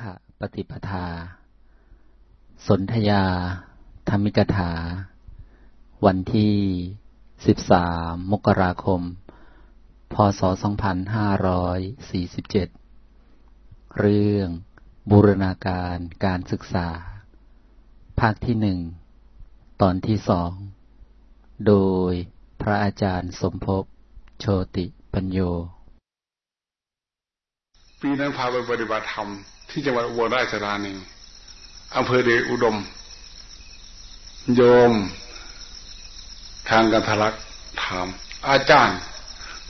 ขะปฏิปทา สนธยา ธรรมิกถา วันที่ 13 มกราคม พศ 2547 เรื่องบูรณาการการศึกษา ภาคที่หนึ่ง ตอนที่สอง โดยพระอาจารย์สมภพ โชติปัญโยปีนั้นพาไปปฏิบัติธรรม ที่จังหวัดอุบลราชธานีอำเภอเดชอุดม โยม ทางกันทลักถาม อาจารย์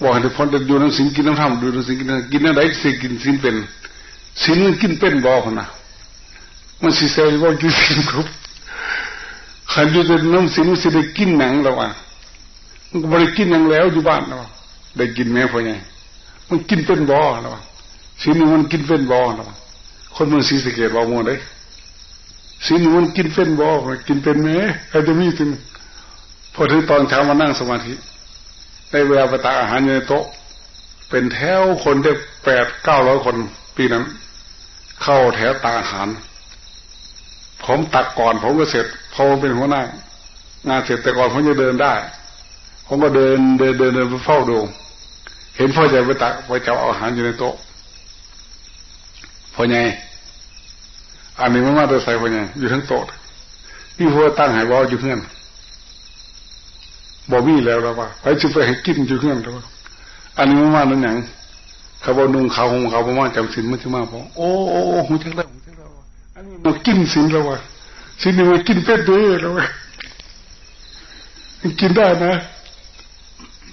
บอกให้ทุกคนจะอยู่น้ำสิงกินน้ำธรรมดูน้ำสิงกินกินอะไรสิกินสินเป็นสินกินเป็นบอกนะมันสิเซลว่ากินสินครบขันอยู่จนน้ำสินมันสิได้กินหนังแล้วอะมันก็บริกินหนังแล้วอยู่บ้านแล้วได้กินแม่พ่อไงมันกินเป็นบอแล้วสินมันกินเป็นบอแล้ว คนมันสีสเกตบอกมัวได้สินมันกินเป็นบอกินเป็นไหมใครจะมีถึงพอถึงตอนเช้ามานั่งสมาธิได้เวลาประตาอาหารอยู่ในโต๊ะ เป็นแถวคนได้แปดเก้าร้อยคนปีนั้น เข้าแถวตาอาหาร ผมตักก่อน ผมก็เสร็จพอเป็นหัวหน้างานเสร็จแต่ก่อนผมจะเดินได้ ผมก็เดินเดินเดินเดินไปเฝ้าดู เห็นพ่อใหญ่ไปตักไปเจ้าอาหารอยู่ในโต๊ะ พ่อใหญ่อันนี้มันมาตัวใส่พ่อใหญ่อยู่ทั้งโต๊ะนี่พ่อตั้งหายวออยู่เพื่อนบอวี่แล้วแล้วว่าไปจุไปให้กินอยู่เพื่อนแล้วอันนี้มันมาหนึ่งหนังเขาบอกนุ่งเขาหงเขาบอกว่าจำสินมันจะมาบอกโอ้โอ้หูจักแล้วหูจักแล้วอันนี้มันกินสินแล้วว่ะสินนี่มันกินเป็ดด้วยแล้วว่ะกินได้นะ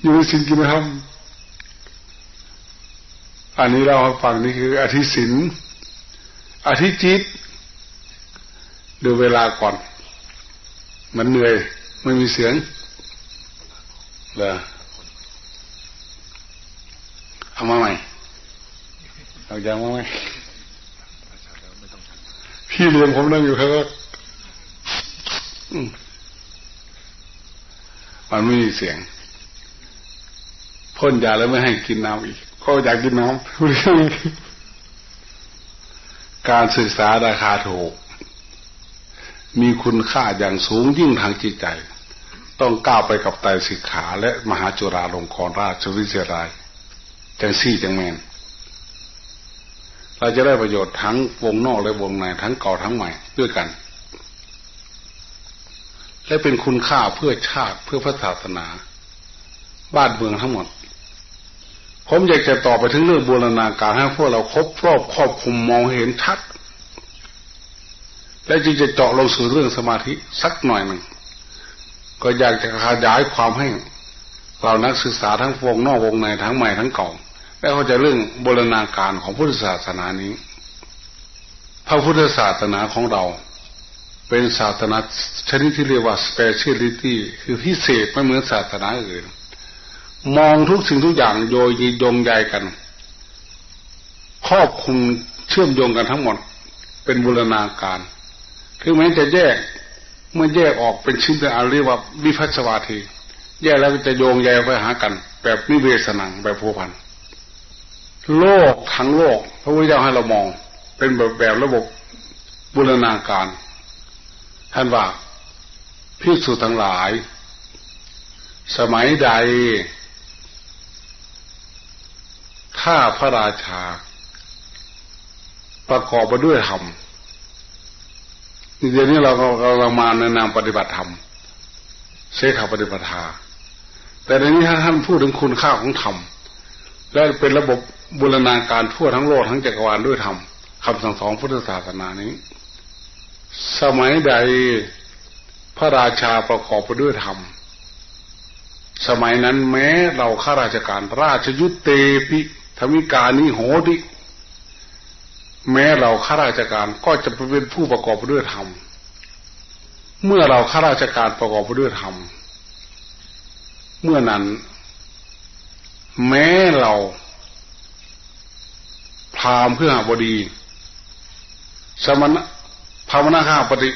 อยู่ในสินกินไม่ทำอันนี้เราฟังนี่คืออธิสิน อธิจิต ดูเวลาก่อน มันเหนื่อยไม่มีเสียงเลยเอามาใหม่เอาอย่างมาใหม่พี่เลี้ยงผมนั่งอยู่ครับมันไม่มีเสียงพ่นยาแล้วไม่ให้กินน้ำอีกก็อยากกินน้ำ การศึกษาราคาถูก มีคุณค่าอย่างสูงยิ่งทางจิตใจ ต้องก้าวไปกับไตรสิกขาและมหาจุฬาลงกรณราชวิทยาลัยจังซี่จังแมนเราจะได้ประโยชน์ทั้งวงนอกและวงในทั้งเก่าทั้งใหม่ด้วยกัน และเป็นคุณค่าเพื่อชาติเพื่อพระศาสนา บ้านเมืองทั้งหมด ผมอยากจะต่อไปถึงเรื่องบูรณาการให้พวกเราครบรอบครอบคุมมองเห็นชัด และจึงจะเจาะลงสู่เรื่องสมาธิสักหน่อยหนึ่งก็อยากจะขยายความให้เรานักศึกษาทั้งวงนอกวงในทั้งใหม่ทั้งเก่าและเขาจะเรื่องบรณาการของพุทธศาสนานี้ พระพุทธศาสนาของเรา เป็นศาสนาชนิดที่เรียกว่า speciality คือพิเศษไม่เหมือนศาสนาอื่น มองทุกสิ่งทุกอย่างโยยยงใยกัน ครอบคุมเชื่อมโยงกันทั้งหมด เป็นบูรณาการคือแม้จะแยกเมื่อแยกออกเป็นชิ้นเป็นอาเรียกว่าวิพัชวาที แยกแล้วจะโยงใยไปหากัน แบบนิเวศนังแบบผูพัน โลกทั้งโลก พระพุทธเจ้าให้เรามอง เป็นแบบแบบระบบบูรณาการ ท่านว่าพิสูจทั้งหลาย สมัยใด ถ้าพระราชา ประกอบไปด้วยธรรมเดี๋ยวนี้เราเรามาในนามปฏิบัติธรรมเสขาปฏิปทา แต่ในนี้ท่านพูดถึงคุณค่าของธรรมและเป็นระบบบูรณาการทั่วทั้งโลกทั้งจักรวาลด้วยธรรมคำสั่งสอนพุทธศาสนานี้ สมัยใดพระราชาประกอบไปด้วยธรรม สมัยนั้นแม้เราข้าราชการราชยุตเตปิ ธมิกานิโหติแม้เราข้าราชการก็จะเป็นผู้ประกอบไปด้วยธรรม เมื่อเราข้าราชการประกอบไปด้วยธรรม เมื่อนั้น แม้เราพรามเพื่อหาบดี สมณะภาวนาข้าปฏิ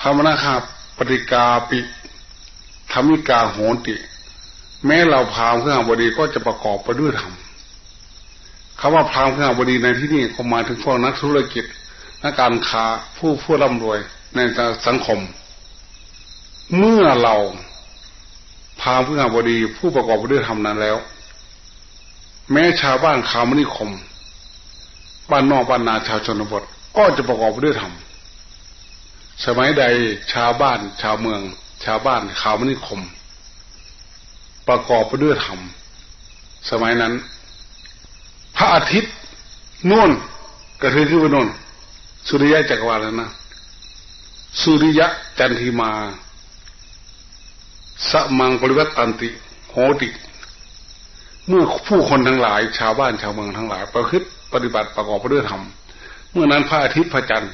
ภาวนาข้าปฏิกาปิธรรมิกาโหติ แม้เราพรามเพื่อหาบดีก็จะประกอบไปด้วยธรรมคำว่าพราหมณ์ข้าบดีในที่นี้ก็หมายถึงพวกนักธุรกิจนักการค้าผู้ผู้ร่ำรวยในสังคม เมื่อเราพาผู้งานบดีผู้ประกอบไปด้วยธรรมนั้นแล้ว แม้ชาวบ้านขามนิคม บ้านนอกบ้านนาชาวชนบท ก็จะประกอบไปด้วยธรรมสมัยใดชาวบ้าน ชาวเมือง ชาวบ้านขามนิคม ประกอบไปด้วยธรรมสมัยนั้น พระอาทิตย์นุ่นกระเทือขึ้นไปนุ่นสุริยะจักรวาลแล้วนะสุริยะจันทิมาสมังปริวัตันติโหติเมื่อผู้คนทั้งหลาย ชาวบ้านชาวเมืองทั้งหลาย ประพฤติปฏิบัติประกอบไปด้วยธรรมเมื่อนั้นพระอาทิตย์พระจันทร์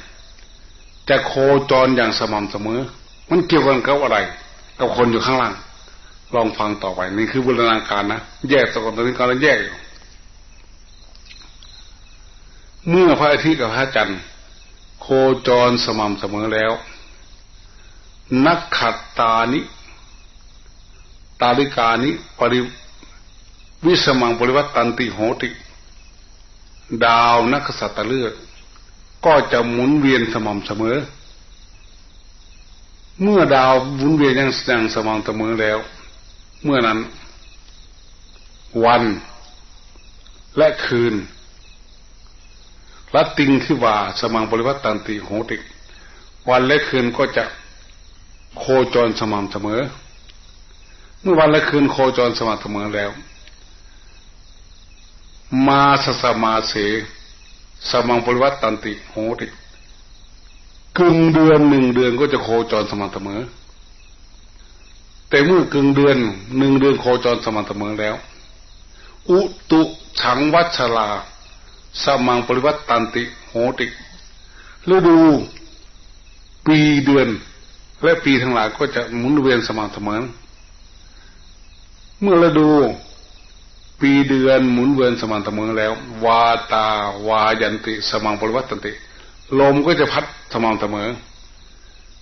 จะโคจรอย่างสม่ำเสมอ มันเกี่ยวกันกับอะไร กับคนอยู่ข้างล่าง ลองฟังต่อไปนี่คือบูรณาการนะแยกตะกอนตอนนี้กำลังแยกเมื่อพระอาทิตย์กับพระจันทร์โคจรสม่ำเสมอแล้ว นักขัดตานิตาลิกานิปริวิสมังปริวัตตันติโหติ ดาวนักสัตว์เลือด ก็จะหมุนเวียนสม่ำเสมอ เมื่อดาวหมุนเวียนยังอย่างสม่ำเสมอแล้ว เมื่อนั้น วันและคืนละติงที่ว่าสมังบริวัตตันติโหติ วันและคืนก็จะโคจรสม่ำเสมอ เมื่อวันและคืนโคจรสม่ำเสมอแล้ว มาสสมาเส สมังบริวัตตันติโหติกึ่งเดือนหนึ่งเดือนก็จะโคจรสม่ำเสมอ แต่เมื่อกึ่งเดือนหนึ่งเดือนโคจรสม่ำเสมอแล้ว อุตุฉังวัชลาสมังปริวัตตันติ โหติฤดูปีเดือน และปีทั้งหลายก็จะหมุนเวียนสม่ำเสมอ เมื่อฤดู ปีเดือนหมุนเวียนสม่ำเสมอแล้ว วาตาวายันติ สมังปริวัตตันติ ลมก็จะพัดสม่ำเสมอ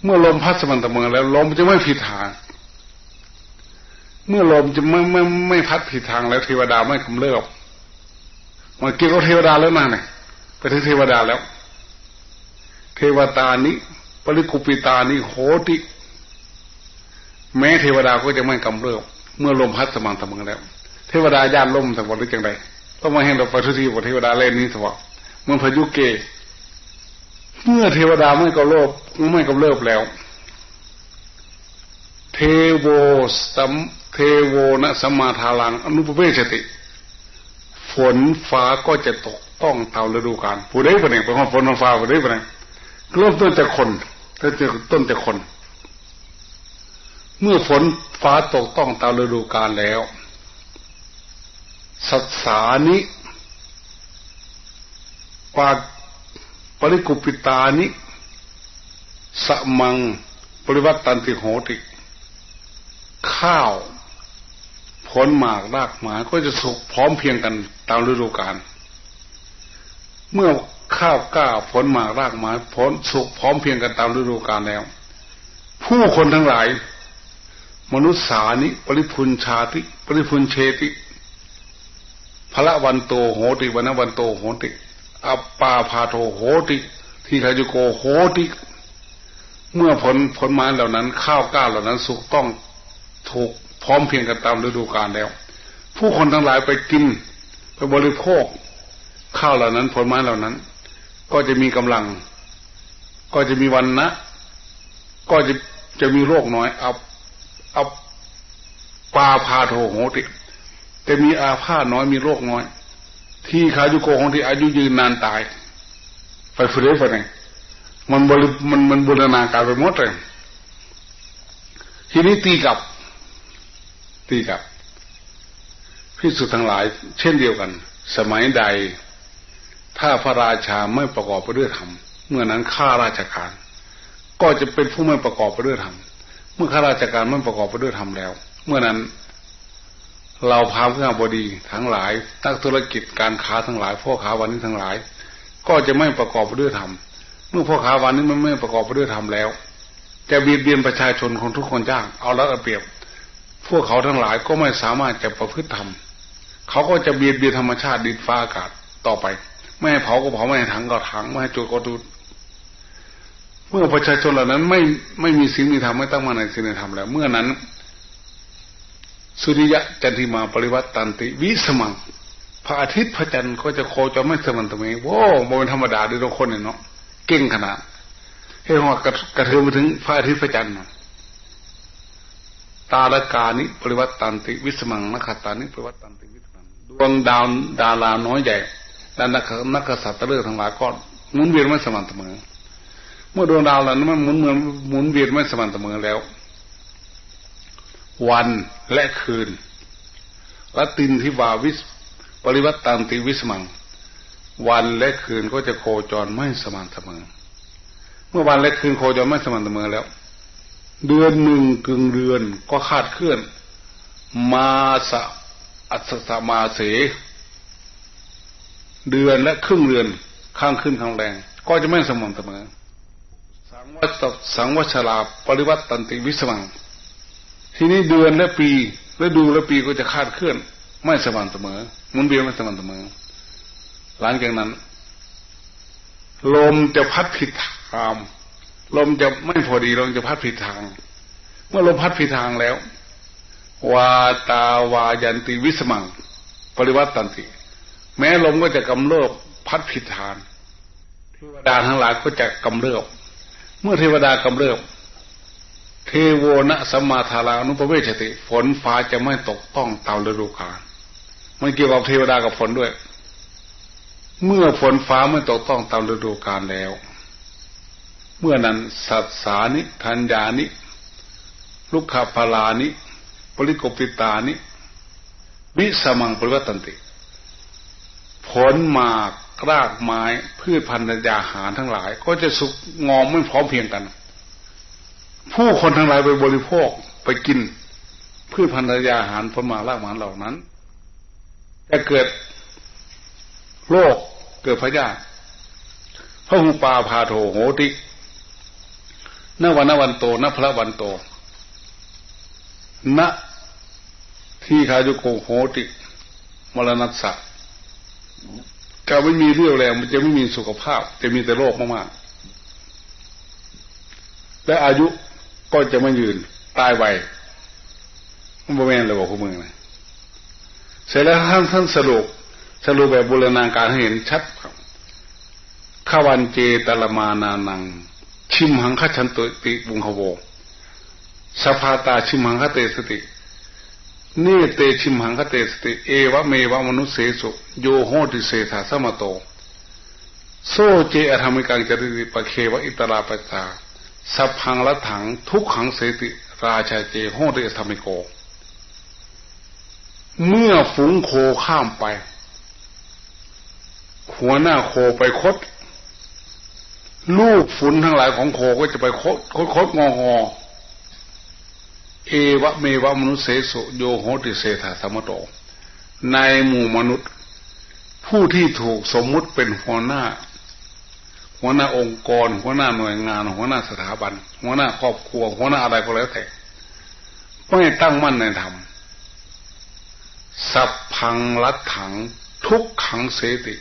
เมื่อลมพัดสม่ำเสมอแล้ว ลมจะไม่ผิดทาง เมื่อลมจะไม่ไม่ไม่พัดผิดทางแล้วเทวดาไม่กำเริบมันเกี่ยวกับเทวดาแล้วนะเนี่ยไปถึงเทวดาแล้ว เทวตานี้ปริกุปิตานี้โหติ แม้เทวดาก็จะไม่กำเริบเมื่อลมพัดสมานสมองแล้ว เทวดาญาติลมสมบัติหรือจังใดต้องมาเห็นเราไปทุกทีว่าเทวดาเล่นนี้สวะมันพายุเก เมื่อเทวดาไม่กำเริบไม่กำเริบแล้ว โวสัมเทโวนะสมาทาลังอนุปเวชติ ฝนฟ้าก็จะตกต้องตามฤดูกาลผู้ใดผู้หนึ่งเป็นคนฝนฟ้าผู้ใดผู้หนึ่งเริ่มต้นจากคนถ้าจะต้นจากคน เมื่อฝนฟ้าตกต้องตามฤดูกาลแล้ว สัตสานิปาปริกุปิตานิสมังปริวัตตันติโหติ ข้าวผลหมากรากหมาก็จะสุกพร้อมเพียงกันตามฤดูกาลเมื่อข้าวก้าผลหมากรากหมาผลสุกพร้อมเพียงกันตามฤดูกาลแล้ว ผู้คนทั้งหลาย มนุษย์สานิปริพุนชาติ ปริพุนเชติพระวันโตโหติวันวันโตโหติอัปปาพาโทโหติทีคาจุโกโหติ เมื่อผลผลไม้เหล่านั้น ข้าวก้าเหล่านั้นสุกต้อง ถูกพร้อมเพียงกันตามฤดูกาลแล้ว ผู้คนทั้งหลายไปกินไปบริโภคข้าวเหล่านั้นผลไม้เหล่านั้น ก็จะมีกำลัง ก็จะมีวันนะ ก็จะจะมีโรคน้อยเอาเอาปาพาโทโหติจะมีอาพาธน้อยมีโรคน้อย ที่ขายุโกของที่อายุยืนนานตาย ไปฟื้นไปไหนมันบริมันมันบูรณาการไปหมดเลยทีนี้ตีกับ ตีกับพิสุทั้งหลาย เช่นเดียวกัน สมัยใด ถ้าพระราชาไม่ประกอบไปด้วยธรรมเมื่อนั้นข้าราชการ ก็จะเป็นผู้ไม่ประกอบไปด้วยธรรมเมื่อข้าราชการไม่ประกอบไปด้วยธรรมแล้ว เมื่อนั้น เราพาเพื่อบดีทั้งหลายนักธุรกิจการค้าทั้งหลายพ่อค้าวันนี้ทั้งหลาย ก็จะไม่ประกอบไปด้วยธรรมเมื่อพ่อค้าวันนี้มันไม่ประกอบไปด้วยธรรมแล้วจะเบียดเบียนประชาชนของทุกคนจ้างเอาล้วเอาเปรียบ พวกเขาทั้งหลายก็ไม่สามารถจะประพฤติธรรมเขาก็จะเบียดเบียนธรรมชาติดินฟ้าอากาศต่อไป ไม่ให้เผาก็เผาไม่ให้ถังก็ถังไม่ให้จุดก็จุดเมื่อประชาชนเหล่านั้นไม่ไม่มีศีลมีธรรมไม่ตั้งมั่นในศีลในธรรมแล้ว เมื่อนั้น สุริยะจันทิมาปริวัตตันติวิสมังพระอาทิตย์พระจันทร์ก็จะโคจรไม่สม่ำเสมอโว้บ่เป็นธรรมดาด้วยทุกคนเนี่ยเนาะเก่งขนาดให้หัวกระเทือนไปถึงพระอาทิตย์พระจันทร์ ตารกานิปริวัตตันติวิสมังนักขัตตานิปริวัตตันติวิสมังดวงดาวดาราน้อยใหญ่และนักนักษัตริย์เลือกทั้งหลายก็หมุนเวียนไม่สม่ำเสมอ เมื่อดวงดาวเหล่านั้นมันหมุนเมือนหมุนเวียนไม่สม่ำเสมอแล้ว วันและคืนละตินทิวาวิสปริวัตตันติวิสมัง วันและคืนก็จะโคจรไม่สม่ำเสมอ เมื่อวันและคืนโคจรไม่สม่ำเสมอแล้ว เดือนหนึ่งกึ่งเดือนก็คาดเคลื่อน มาสะอัศสมาเส เดือนและครึ่งเดือนข้างขึ้นข้างแรง ก็จะไม่สม่ำเสมอ สังวัตสังวัชราปริวัตตันติวิสมัง ทีนี้เดือนและปีและดูและปีก็จะคาดเคลื่อน ไม่สม่ำเสมอมุนเวียนไม่สม่ำเสมอ หลังจากนั้น ลมจะพัดผิดทาง ลมจะไม่พอดีลมจะพัดผิดทาง เมื่อลมพัดผิดทางแล้ววาตาวายันติวิสมัง ปริวัตตันติ แม้ลมก็จะกำเริบพัดผิดทางเทวดาทั้งหลายก็จะกำเริบเมื่อเทวดากำเริบเทโวนะสมาทารานุปเวชติ ฝนฟ้าจะไม่ตกต้องตามฤดูกาลมันเกี่ยวกับเทวดากับฝนด้วย เมื่อฝนฟ้าไม่ตกต้องตามฤดูกาลแล้ว เมื่อนั้นสัตสานิธัญญานิ ลุกขพาลานิปริกปิตานิวิสมังปริวัตันติ ผลหมากรากไม้พืชพันธุ์ยาหารทั้งหลาย ก็จะสุกงอมไม่พร้อมเพียงกัน ผู้คนทั้งหลายไปบริโภคไปกิน พืชพันธุ์ยาหารผลหมากรากไม้เหล่านั้นจะเกิดโรคเกิดพยาธิพระหุปาพาโทโหติ นวันนวันโตนพระวันโตณที่ขายุโกโหติมรณัสสะการไม่มีเรี่ยวแรงมันจะไม่มีสุขภาพ จะมีแต่โรคมากๆ และอายุก็จะไม่ยืน ตายไวมันบ่แม่นเลยบอกคุณมึงนะเสร็จแล้วท่านท่านสรุปสรุปแบบบูรณาการให้เห็นชัดครับขวันเจตลมานานัง ชิมหังคชันตุติบุงขโวสภาตาชิมหังคเตสติเนเตชิมหังคเตสติ เอวะเมวะมนุสเสสุโยโหติเสถาสมโต โซเจอธรรมิกังจริติปะเควะอิตราปตาสัพพังละถังทุกขังเสติราชาเจโหติธรรมิโก เมื่อฝูงโคข้ามไป หัวหน้าโคไปคด ลูกฝุ่นทั้งหลายของโคก็จะไปโคดคดคดงองอเอวะเมวะมนุษย์เสสโยโหติเสถาสมโต ในหมู่มนุษย์ ผู้ที่ถูกสมมุติเป็นหัวหน้า หัวหน้าองค์กร หัวหน้าหน่วยงาน หัวหน้าสถาบัน หัวหน้าครอบครัว หัวหน้าอะไรก็แล้วแต่ไม่ตั้งมั่นในธรรมสัพพังลัดถังทุกขังเสติ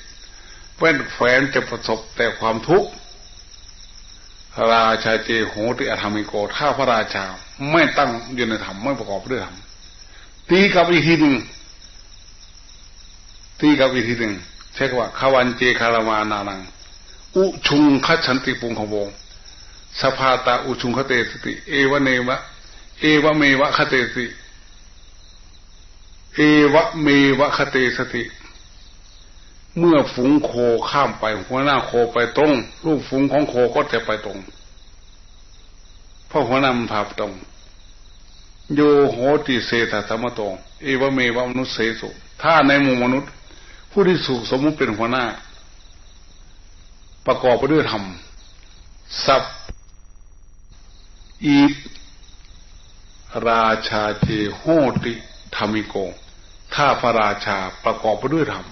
เป็นแฟนจะประสบแต่ความทุกข์ ราชาเจโหติอธรรมิโกถ้าพระราชาไม่ตั้งอยู่ในธรรมไม่ประกอบด้วยธรรมตีกับอีกทีหนึ่งตีกับอีกทีหนึ่งใช่ว่าขวันเจคารมานานัง อุชุงคัชันติปุงขโวสภาตาอุชุงคเตสติ เอวเนวะ เอวเมวะคเตสติ เอวเมวะคเตสติ เมื่อฝูงโคข้ามไปหัวหน้าโคไปตรงลูกฝูงของโคก็จะไปตรงเพราะหัวหน้ามันพาไปตรง โยโหติเศธธรรมโตเอวเมวมนุษย์เสสุถ้าในหมู่มนุษย์ ผู้ที่สุสมมุติเป็นหัวหน้า ประกอบไปด้วยธรรมสัพอีราชาเจโหติธรรมิโก ถ้าพระราชาประกอบไปด้วยธรรม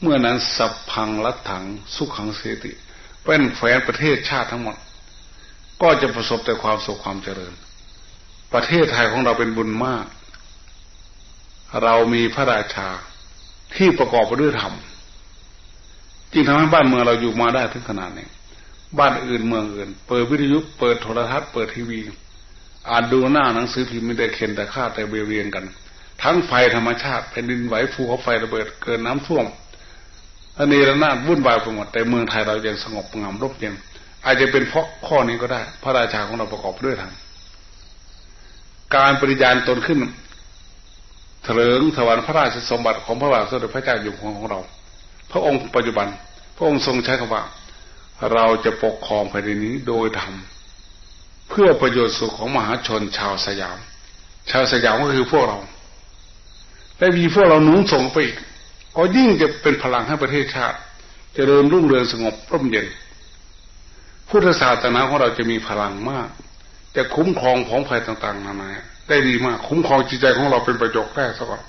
เมื่อนั้นสัพพังลัถังสุขังเสติเป็นแฝนประเทศชาติทั้งหมด ก็จะประสบแต่ความสุขความเจริญ ประเทศไทยของเราเป็นบุญมาก เรามีพระราชาที่ประกอบไปด้วยธรรมจริงทำให้บ้านเมืองเราอยู่มาได้ถึงขนาดนี้บ้านอื่นเมืองอื่น เปิดวิทยุเปิดโทรทัศน์เปิดทีวี อ่านดูหน้าหนังสือพิมพ์ไม่ได้เข็นแต่ฆ่าแต่เบียเรียนกัน ทั้งไฟธรรมชาติแผ่นดินไหวภูเขาไฟระเบิดเกินน้ำท่วม อันนี้ระนาดวุ่นวายไปหมดแต่เมืองไทยเรายังสงบงามร่มเย็นอาจจะเป็นเพราะข้อนี้ก็ได้ พระราชาของเราประกอบด้วยทางการปริญาณตนขึ้นเถลิงถวันพระราชสมบัติของพระบาทสมเด็จพระเจ้าอยู่หัวของเรา พระองค์ปัจจุบัน พระองค์ทรงใช้คำว่า เราจะปกครองแผ่นดินนี้โดยธรรมเพื่อประโยชน์สุขของมหาชนชาวสยาม ชาวสยามก็คือพวกเรา และมีพวกเราหนุ่งส่งไปอีก ก็ยิ่งจะเป็นพลังให้ประเทศชาติจเจริญรุ่งเรืองสงบร่มเย็น พุทธศาสนาของเราจะมีพลังมาก จะคุ้มครองของภัยต่าง ๆ นานาได้ดีมาก คุ้มครองจิตใจของเราเป็นประโยชน์ได้สักก่อน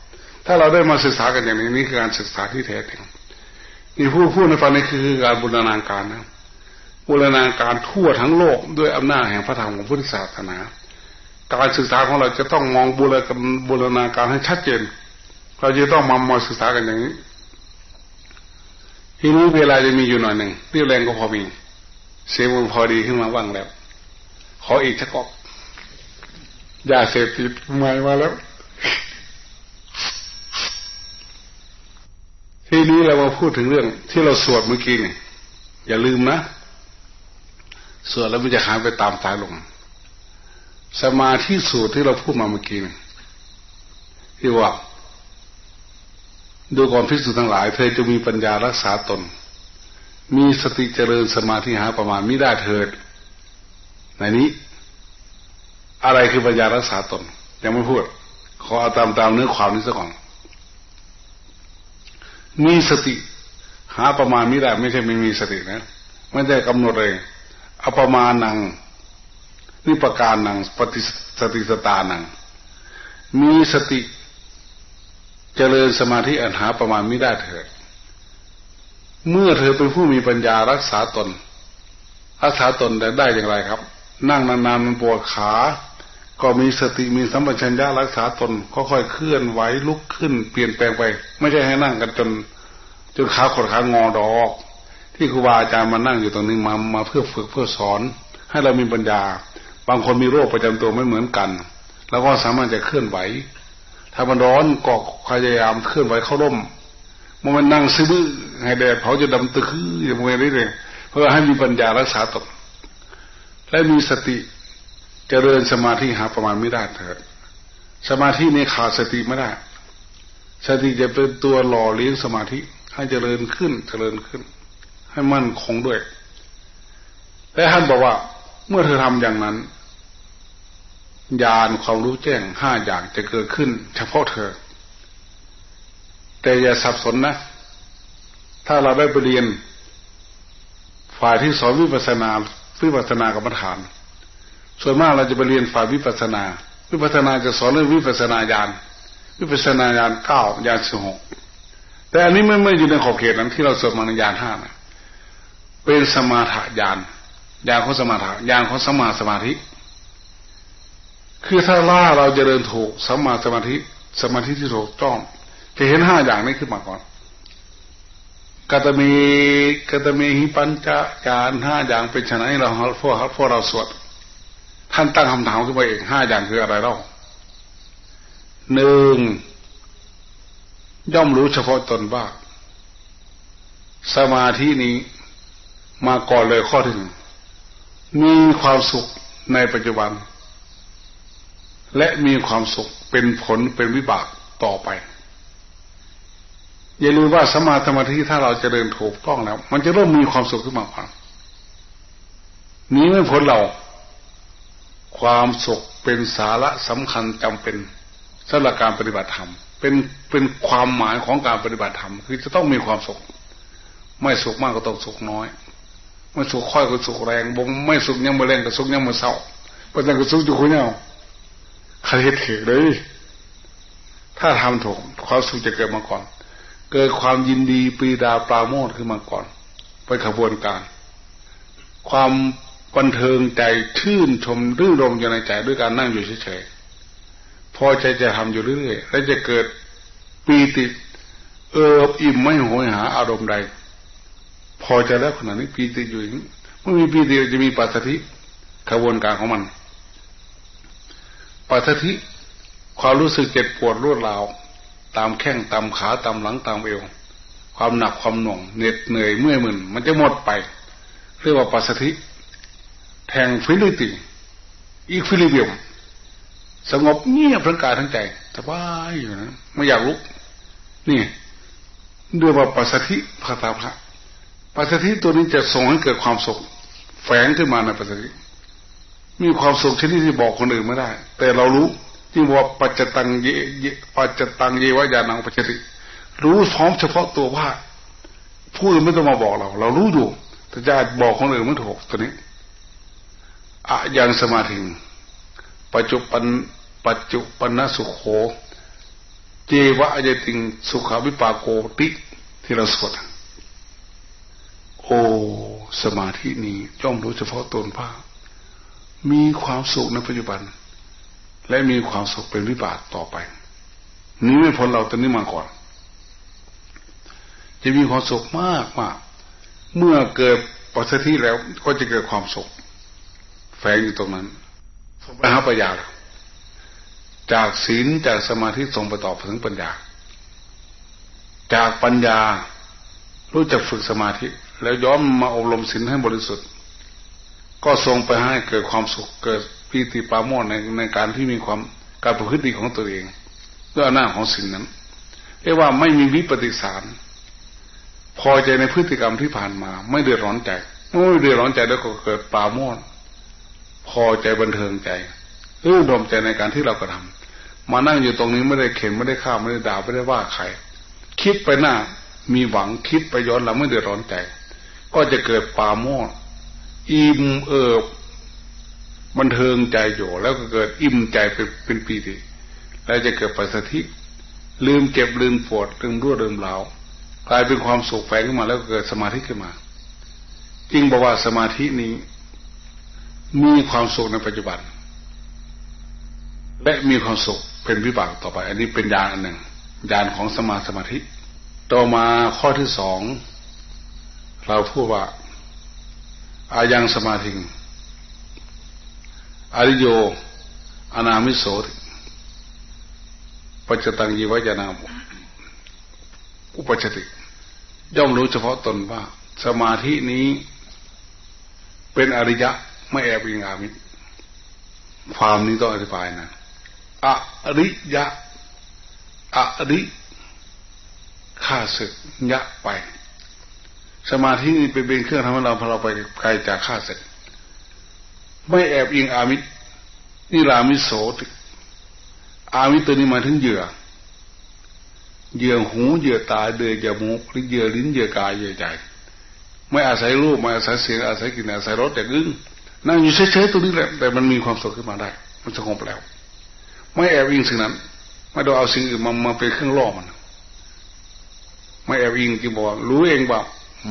ถ้าเราได้มาศึกษากันอย่างนี้นี่คือการศึกษาที่แท้จริงนี่ผู้พูดในฟังนี้คือการบูรณาการนะบูรณาการทั่วทั้งโลกด้วยอำนาจแห่งพระธรรมของพุทธศาสนา การศึกษาของเราจะต้องมองบูรณาการให้ชัดเจน เราจะต้องมามาศึกษากันอย่างนี้ทีนี้เวลาจะมีอยู่หน่อยหนึ่งเรี่ยวแรงก็พอมีเสียงมันพอดีขึ้นมาบ้างแล้ว ขออีกชักกอกยาเสพติดใหม่มาแล้ว ทีนี้เรามาพูดถึงเรื่อง ที่เราสวดเมื่อกี้นี่อย่าลืมนะสวดแล้วมันจะหายไปตามสายลมสมาธิสูตรที่เราพูดมาเมื่อกี้นี่ที่ว่า ดูก่อนพิสูจน์ทั้งหลาย เธอจะมีปัญญารักษาตน มีสติเจริญสมาธิหาประมาณม่ได้เถิด ในนี้ อะไรคือปัญญารักษาตน ยังไม่พูด ขอเอาตามตามเนื้อความนี้สักก่อน มีสติหาประมาณม่ได้ไม่ใช่ไม่มีสตินะ ไม่ได้กำหนดเลยอประมาณนังนี่ประการนังปฏิสติสตานัง มีสติ เจริญสมาธิอันหาประมาณไม่ได้เถิดเมื่อเธอเป็นผู้มีปัญญารักษาตน รักษาตนได้ได้อย่างไรครับ นั่งนานๆมันปวดขา ก็มีสติมีสัมปชัญญะรักษาตนค่อยๆเคลื่อนไหวลุกขึ้น เปลี่ยนแปลงไป ไม่ใช่ให้นั่งกันจนจนขาขดขางอดอก ที่ครูบาอาจารย์มานั่งอยู่ตรงนี้มามาเพื่อฝึกเพื่อสอน ให้เรามีปัญญา บางคนมีโรคประจำตัวไม่เหมือนกัน แล้วก็สามารถจะเคลื่อนไหว ถ้ามันร้อนก็พยายามเคลื่อนไหวเข้าร่มมันนั่งซื้อให้แดดเผาจะดำตึกอย่างเงี้ยเลยเพื่อให้มีปัญญารักษาตนและมีสติจเจริญสมาธิหาประมาณไม่ได้เถิดสมาธินี่ขาดสติไม่ได้ สติจะเป็นตัวหล่อเลี้ยงสมาธิให้เจริญขึ้นเจริญขึ้น ให้มั่นคงด้วยและท่านบอกว่า เมื่อเธอทำอย่างนั้น ญาณความรู้แจ้งห้าอย่างจะเกิดขึ้น เฉพาะเธอ แต่อย่าสับสนนะ ถ้าเราได้ไปเรียน ฝ่ายที่สอนวิปัสนาวิปัสนากรรมฐาน ส่วนมากเราจะไปเรียนฝ่ายวิปัสนา วิปัสนาจะสอนเรื่องวิปัสนาญาณวิปัสนาญาณเก้าญาณสิบหกแต่อันนี้ไม่ไม่อยู่ในขอบเขตนั้นที่เราสวดมาในญาณห้านะเป็นสมาธิญาณญาณของสมาธิญาณของสมาสมาธิ คือถ้าล่าเราจะเดินถูกสัมมาสมาธิสมาธิที่ถูกต้องจะเห็นห้าอย่างนี้ขึ้นมาก่อนกตมีกตมีหิปัญจจารห้าอย่างเป็นชนะเราพวกพวกเราสวดท่านตั้งคำถามขึ้นมาเองห้าอย่างคืออะไรเล่าหนึ่งย่อมรู้เฉพาะตนว่าสมาธินี้มาก่อนเลยข้อที่หนึ่งมีความสุขในปัจจุบัน และมีความสุขเป็นผลเป็นวิบากต่อไป อย่าลืมว่าสมาธมาธิถ้าเราจะเดินถูกต้องแล้ว มันจะเริ่มมีความสุขขึ้นมาก่อนนี้ไม่พ้นเรา ความสุขเป็นสาระสำคัญจำเป็นสำหรับการปฏิบัติธรรมเป็นเป็นความหมายของการปฏิบัติธรรมคือจะต้องมีความสุข ไม่สุขมากก็ต้องสุขน้อย ไม่สุขค่อยก็สุขแรงบ่ไม่สุขยังม่แรงก็สุขยังม่เศร้าเพราะฉะนั้นก็สุขอยู่คนเดียว ใครถือเลย ถ้าทำถูกความสุขจะเกิดมาก่อน เกิดความยินดีปีดาปราโมทขึ้นมาก่อนไปขบวนการ ความบันเทิงใจชื่นชมรื่นรมอยู่ในใจด้วยการนั่งอยู่เฉยๆพอใจจะทำอยู่เรื่อยๆแล้วจะเกิดปีติเอิบอิ่มไม่หยหาอารมณ์ใด พอใจแล้วขณะนี้ปีติอยู่อย่างนี้เมื่อมีปีติจะมีปัสสธิขบวนการของมัน ปัสสธิความรู้สึกเจ็บปวดรวดร้าวตามแข้งตามขาตามหลังตามเอว ความหนักความหน่วงเหน็ดเหนื่อยเมื่อยมึนมันจะหมดไปเรียกว่าปัสสธิแทงฟิลิติอีกฟิลิเบียมสงบเงียบทั้งกายทั้งใจสบายอยู่นะไม่อยากลุก นี่เรียกว่าปัสสธิภาษาพระปัสสธิตัวนี้จะส่งให้เกิดความสุขแฝงขึ้นมาในปัสสธิ มีความสุขชนิดที่บอกคนอื่นไม่ได้ แต่เรารู้ที่ว่าปัจจตังเยปัจจตังเยวายานังปัจจติรู้พร้อมเฉพาะตัวว่าผู้อื่นไม่ต้องมาบอกเรา เรารู้อยู่แต่จะบอกคนอื่นไม่ถูกตัวนี้อะยังสมาธิปัจจุปันปัจจุปันนสุโขเจวะอายติงสุขาวิปากโกติที่เราสวดโอสมาธินี้จ้องรู้เฉพาะตนผ้า มีความสุขในปัจจุบัน และมีความสุขเป็นวิบากต่อไปนี้ไม่พ้นเราตอนนี้มาก่อน จะมีความสุขมากมากเมื่อเกิดปัจจัยแล้วก็จะเกิดความสุข แฝงอยู่ตรงนั้นส่งไปหาปัญญาจากศีลจากสมาธิส่งไปต่อถึงปัญญา จากปัญญารู้จักฝึกสมาธิ แล้วย้อมมาอบรมศีลให้บริสุทธิ์ ก็ทรงไปให้เกิดความสุขเกิดปีติปาโมดในในการที่มีความการประพฤติของตัวเองด้วยหน้าของสิ่งนั้นเรียกว่าไม่มีวิปฏิสาร พอใจในพฤติกรรมที่ผ่านมา ไม่เดือดร้อนใจไม่เดือดร้อนใจแล้วก็เกิดปาโมดพอใจบันเทิงใจรื่นรมใจในการที่เรากระทำมานั่งอยู่ตรงนี้ไม่ได้เข็นไม่ได้ข้ามไม่ได้ด่าไม่ได้ว่าใครคิดไปหน้ามีหวังคิดไปย้อนหลังไม่เดือดร้อนใจ ก็จะเกิดปาโมด อิ่มเอิบบันเทิงใจอยู่ แล้วก็เกิดอิ่มใจเป็นเป็นปีติแล้วจะเกิดปัสสธิลืมเจ็บลืมปวดลืมรั่วลืมเหลากลายเป็นความสุขแฝงขึ้นมาแล้วก็เกิดสมาธิขึ้นมาจริงบอกว่าสมาธินี้ มีความสุขในปัจจุบัน และมีความสุขเป็นวิบากต่อไป อันนี้เป็นญาณอันหนึ่งญาณของสมาสมาธิ ต่อมาข้อที่สองเราพูดว่า อายังสมาธิอริโย อนามิโสปัจจตังยีวจนามอุปชติ ย่อมรู้เฉพาะตนว่า สมาธินี้เป็นอริยะ ไม่แอบอิงอามิตความนี้ต้องอธิบายนะอริยะ อริข้าศึกยะไป สมาธินี่เป็นเครื่องทำให้เราพอเราไปไกลจากข้าศึกไม่แอบอิงอามิตนี่รามิโสติอามิตรตัวนี้มาถึงเหยื่อ เหยื่อหูเหยื่อตาเดือยเหยื่อมูกหรือเหยื่อลิ้นเหยื่อกายเหยื่อใจ ไม่อาศัยรูปไม่อาศัยเสียงอาศัยกลิ่นอาศัยรสแต่อึ้งนั่งอยู่เฉยๆตรงนี้แหละแต่มันมีความสุขขึ้นมาได้ มันสงบแล้ว ไม่แอบอิงสิ่งนั้นไม่ต้องเอาสิ่งอื่นมามาเป็นเครื่องล่อมัน ไม่แอบอิงที่บอกรู้เองว่า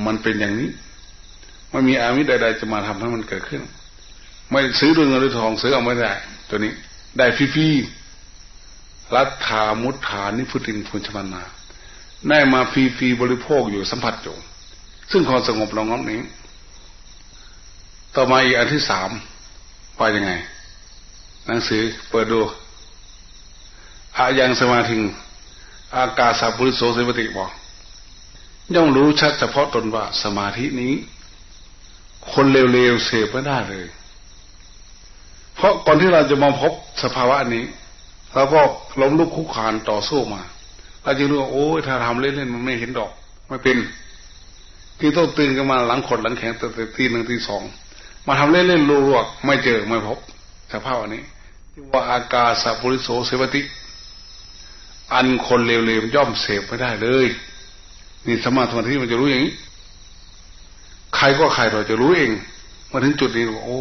มันเป็นอย่างนี้ไม่มีอามิตใดๆจะมาทำให้มันเกิดขึ้น ไม่ซื้อด้วยเงินด้วยทองซื้อเอาไม่ได้ ตัวนี้ ได้ฟรีๆรัฐามุทานิพุติงพุชมานาได้มาฟรีๆบริโภคอยู่สัมผัสอยู่ซึ่งความสงบเราง้อมนี้ ต่อมาอีกอันที่สามว่ายังไง หนังสือเปิดดูอายังสมาธิอากาศสัพพุริโสสิปติบอก ย่อมรู้ชัดเฉพาะตนว่าสมาธินี้ คนเร็วๆเสพไม่ได้เลย เพราะก่อนที่เราจะมาพบสภาวะนี้เราก็ล้มลุกคุกคานต่อสู้มาเราจึงรู้ว่าโอ้ยถ้าทำเล่นๆมันไม่เห็นดอก ไม่เป็นที่ต้องตื่นกันมาหลังขดหลังแข็งตั้งแต่ตีหนึ่งตีสองมาทำเล่นๆรัวๆไม่เจอไม่พบสภาพอันนี้ที่ว่าอากาศสัพพุริโสเสวติ อันคนเร็วๆย่อมเสพไม่ได้เลย นี่สมาธิมันจะรู้อย่างนี้ ใครก็ใครเราจะรู้เองมาถึงจุดนี้โอ้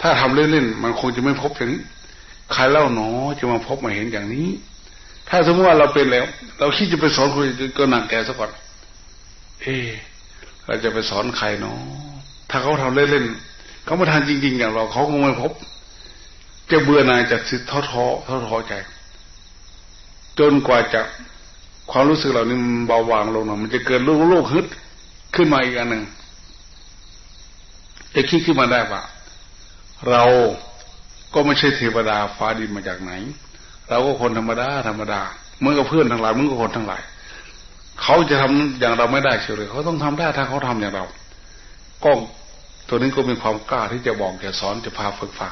ถ้าทำเล่นๆมันคงจะไม่พบอย่างนี้ ใครเล่าหนอจะมาพบมาเห็นอย่างนี้ ถ้าสมมติว่าเราเป็นแล้ว เราคิดจะไปสอนคนก็หนักแกซะก่อน เอเราจะไปสอนใครเนาะถ้าเขาทำเล่นๆเขาม่ทานจริง ๆ อย่างเราเขาคงไม่พบ จะเบื่อหน่ายจะสิท้อท้อท้อท้อใจ จนกว่าจะ ความรู้สึกเหล่านี้เบาบางลงหน่อยมันจะเกิดลูกลูกฮึดขึ้นมาอีกอันหนึ่งจะคิดขึ้นมาได้ว่าเราก็ไม่ใช่เทวดาฟ้าดินมาจากไหน เราก็คนธรรมดาธรรมดาเมื่อกับเพื่อนทั้งหลายเมื่อกับคนทั้งหลายเขาจะทำอย่างเราไม่ได้เฉยเขาต้องทำได้ถ้าเขาทำอย่างเราก็ตัวนี้ก็เป็นความกล้าที่จะบอกจะสอนจะพาฝึกฝา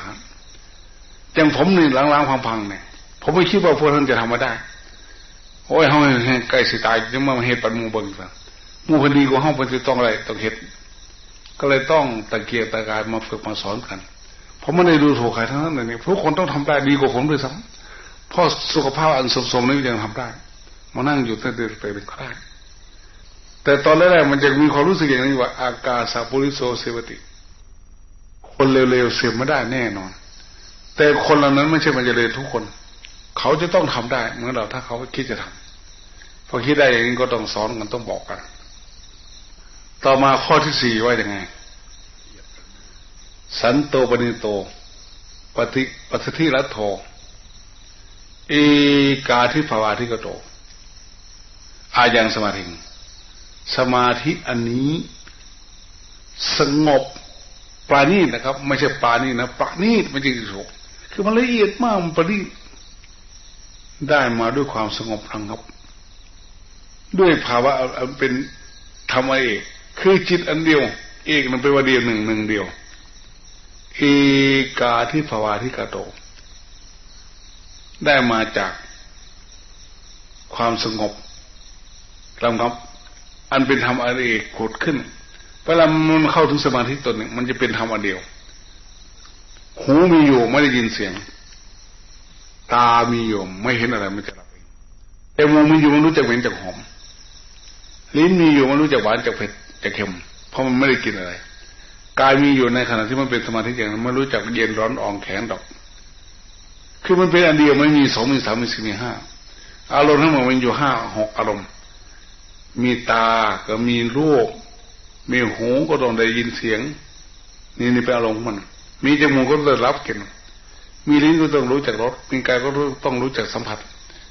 อย่างผมนี่ล้างๆพังๆเนี่ยผมไม่คิดว่าพวกท่านจะทำมาได้ โอ้ยเขาใกล้สิตายจะมาเหตุปันมูเบิ้งซะมูคดีกว่าห้องเป็นต้องอะไรต้องเหตุก็เลยต้องตะเกียกตะกายมาฝึกมาสอนกันผมไม่ได้ดูถูกใครทั้งนั้นเลยทุกคนต้องทำได้ดีกว่าผมด้วยซ้ำเพราะสุขภาพอันสมๆนี้ยังทำได้มานั่งอยู่ตั้งแต่ไปเป็นได้แต่ตอนแรกๆมันจะมีความรู้สึกอย่างนี้ว่า อากาศาปุริโซเซวติ คนเร็วๆเสียไม่ได้แน่นอน แต่คนเหล่านั้นไม่ใช่มันจะเร็วทุกคน เขาจะต้องทำได้เหมือนเราถ้าเขาคิดจะทำพอคิดได้อย่างนี้ก็ต้องสอนกันต้องบอกกัน ต่อมาข้อที่สี่ว่าอย่างไง สันโตปณิโตปฏิปัสธิรัตโทเอกาทิภาวาทิกโตอายังสมาธิสมาธิอันนี้สงบปราณีตนะครับ ไม่ใช่ปราณีนะปราณีตไม่ใช่สุขคือมันละเอียดมากมันปราณีต ได้มาด้วยความสงบระงับ ด้วยภาวะเป็นธรรมเอก คือจิตอันเดียว เอกมันเป็นว่าเดียวหนึ่งหนึ่งเดียว เอกาทิภาวาทิกาโต ได้มาจากความสงบลำครับ อันเป็นธรรมอันเอกขุดขึ้นเวลามันเข้าถึงสมาธิตัวหนึ่งมันจะเป็นธรรมอันเดียว หูมีอยู่ไม่ได้ยินเสียง ตามีอยู่ไม่เห็นอะไรมันจะหลับเองแต่มูมีอยู่มันรู้จักเหม็นจากหอม ลิ้นมีอยู่มันรู้จักหวานจากเผ็ดจากเค็ม เพราะมันไม่ได้กินอะไรกายมีอยู่ในขณะที่มันเป็นสมาธิอย่างนั้นไม่รู้จักเย็นร้อนอ่อนแข็งดอก คือมันเป็นอันเดียวไม่มีสองมีสามมีสี่มีห้าอารมณ์ทั้งหมดมันอยู่ห้าหกอารมณ์ มีตาก็มีรูปมีหูก็ต้องได้ยินเสียง นี่นี่เป็นอารมณ์มัน มีจมูกก็ต้รับกลิ่น มีลิ้นก็ต้องรู้จักรสมีกายก็ต้องรู้จักสัมผัส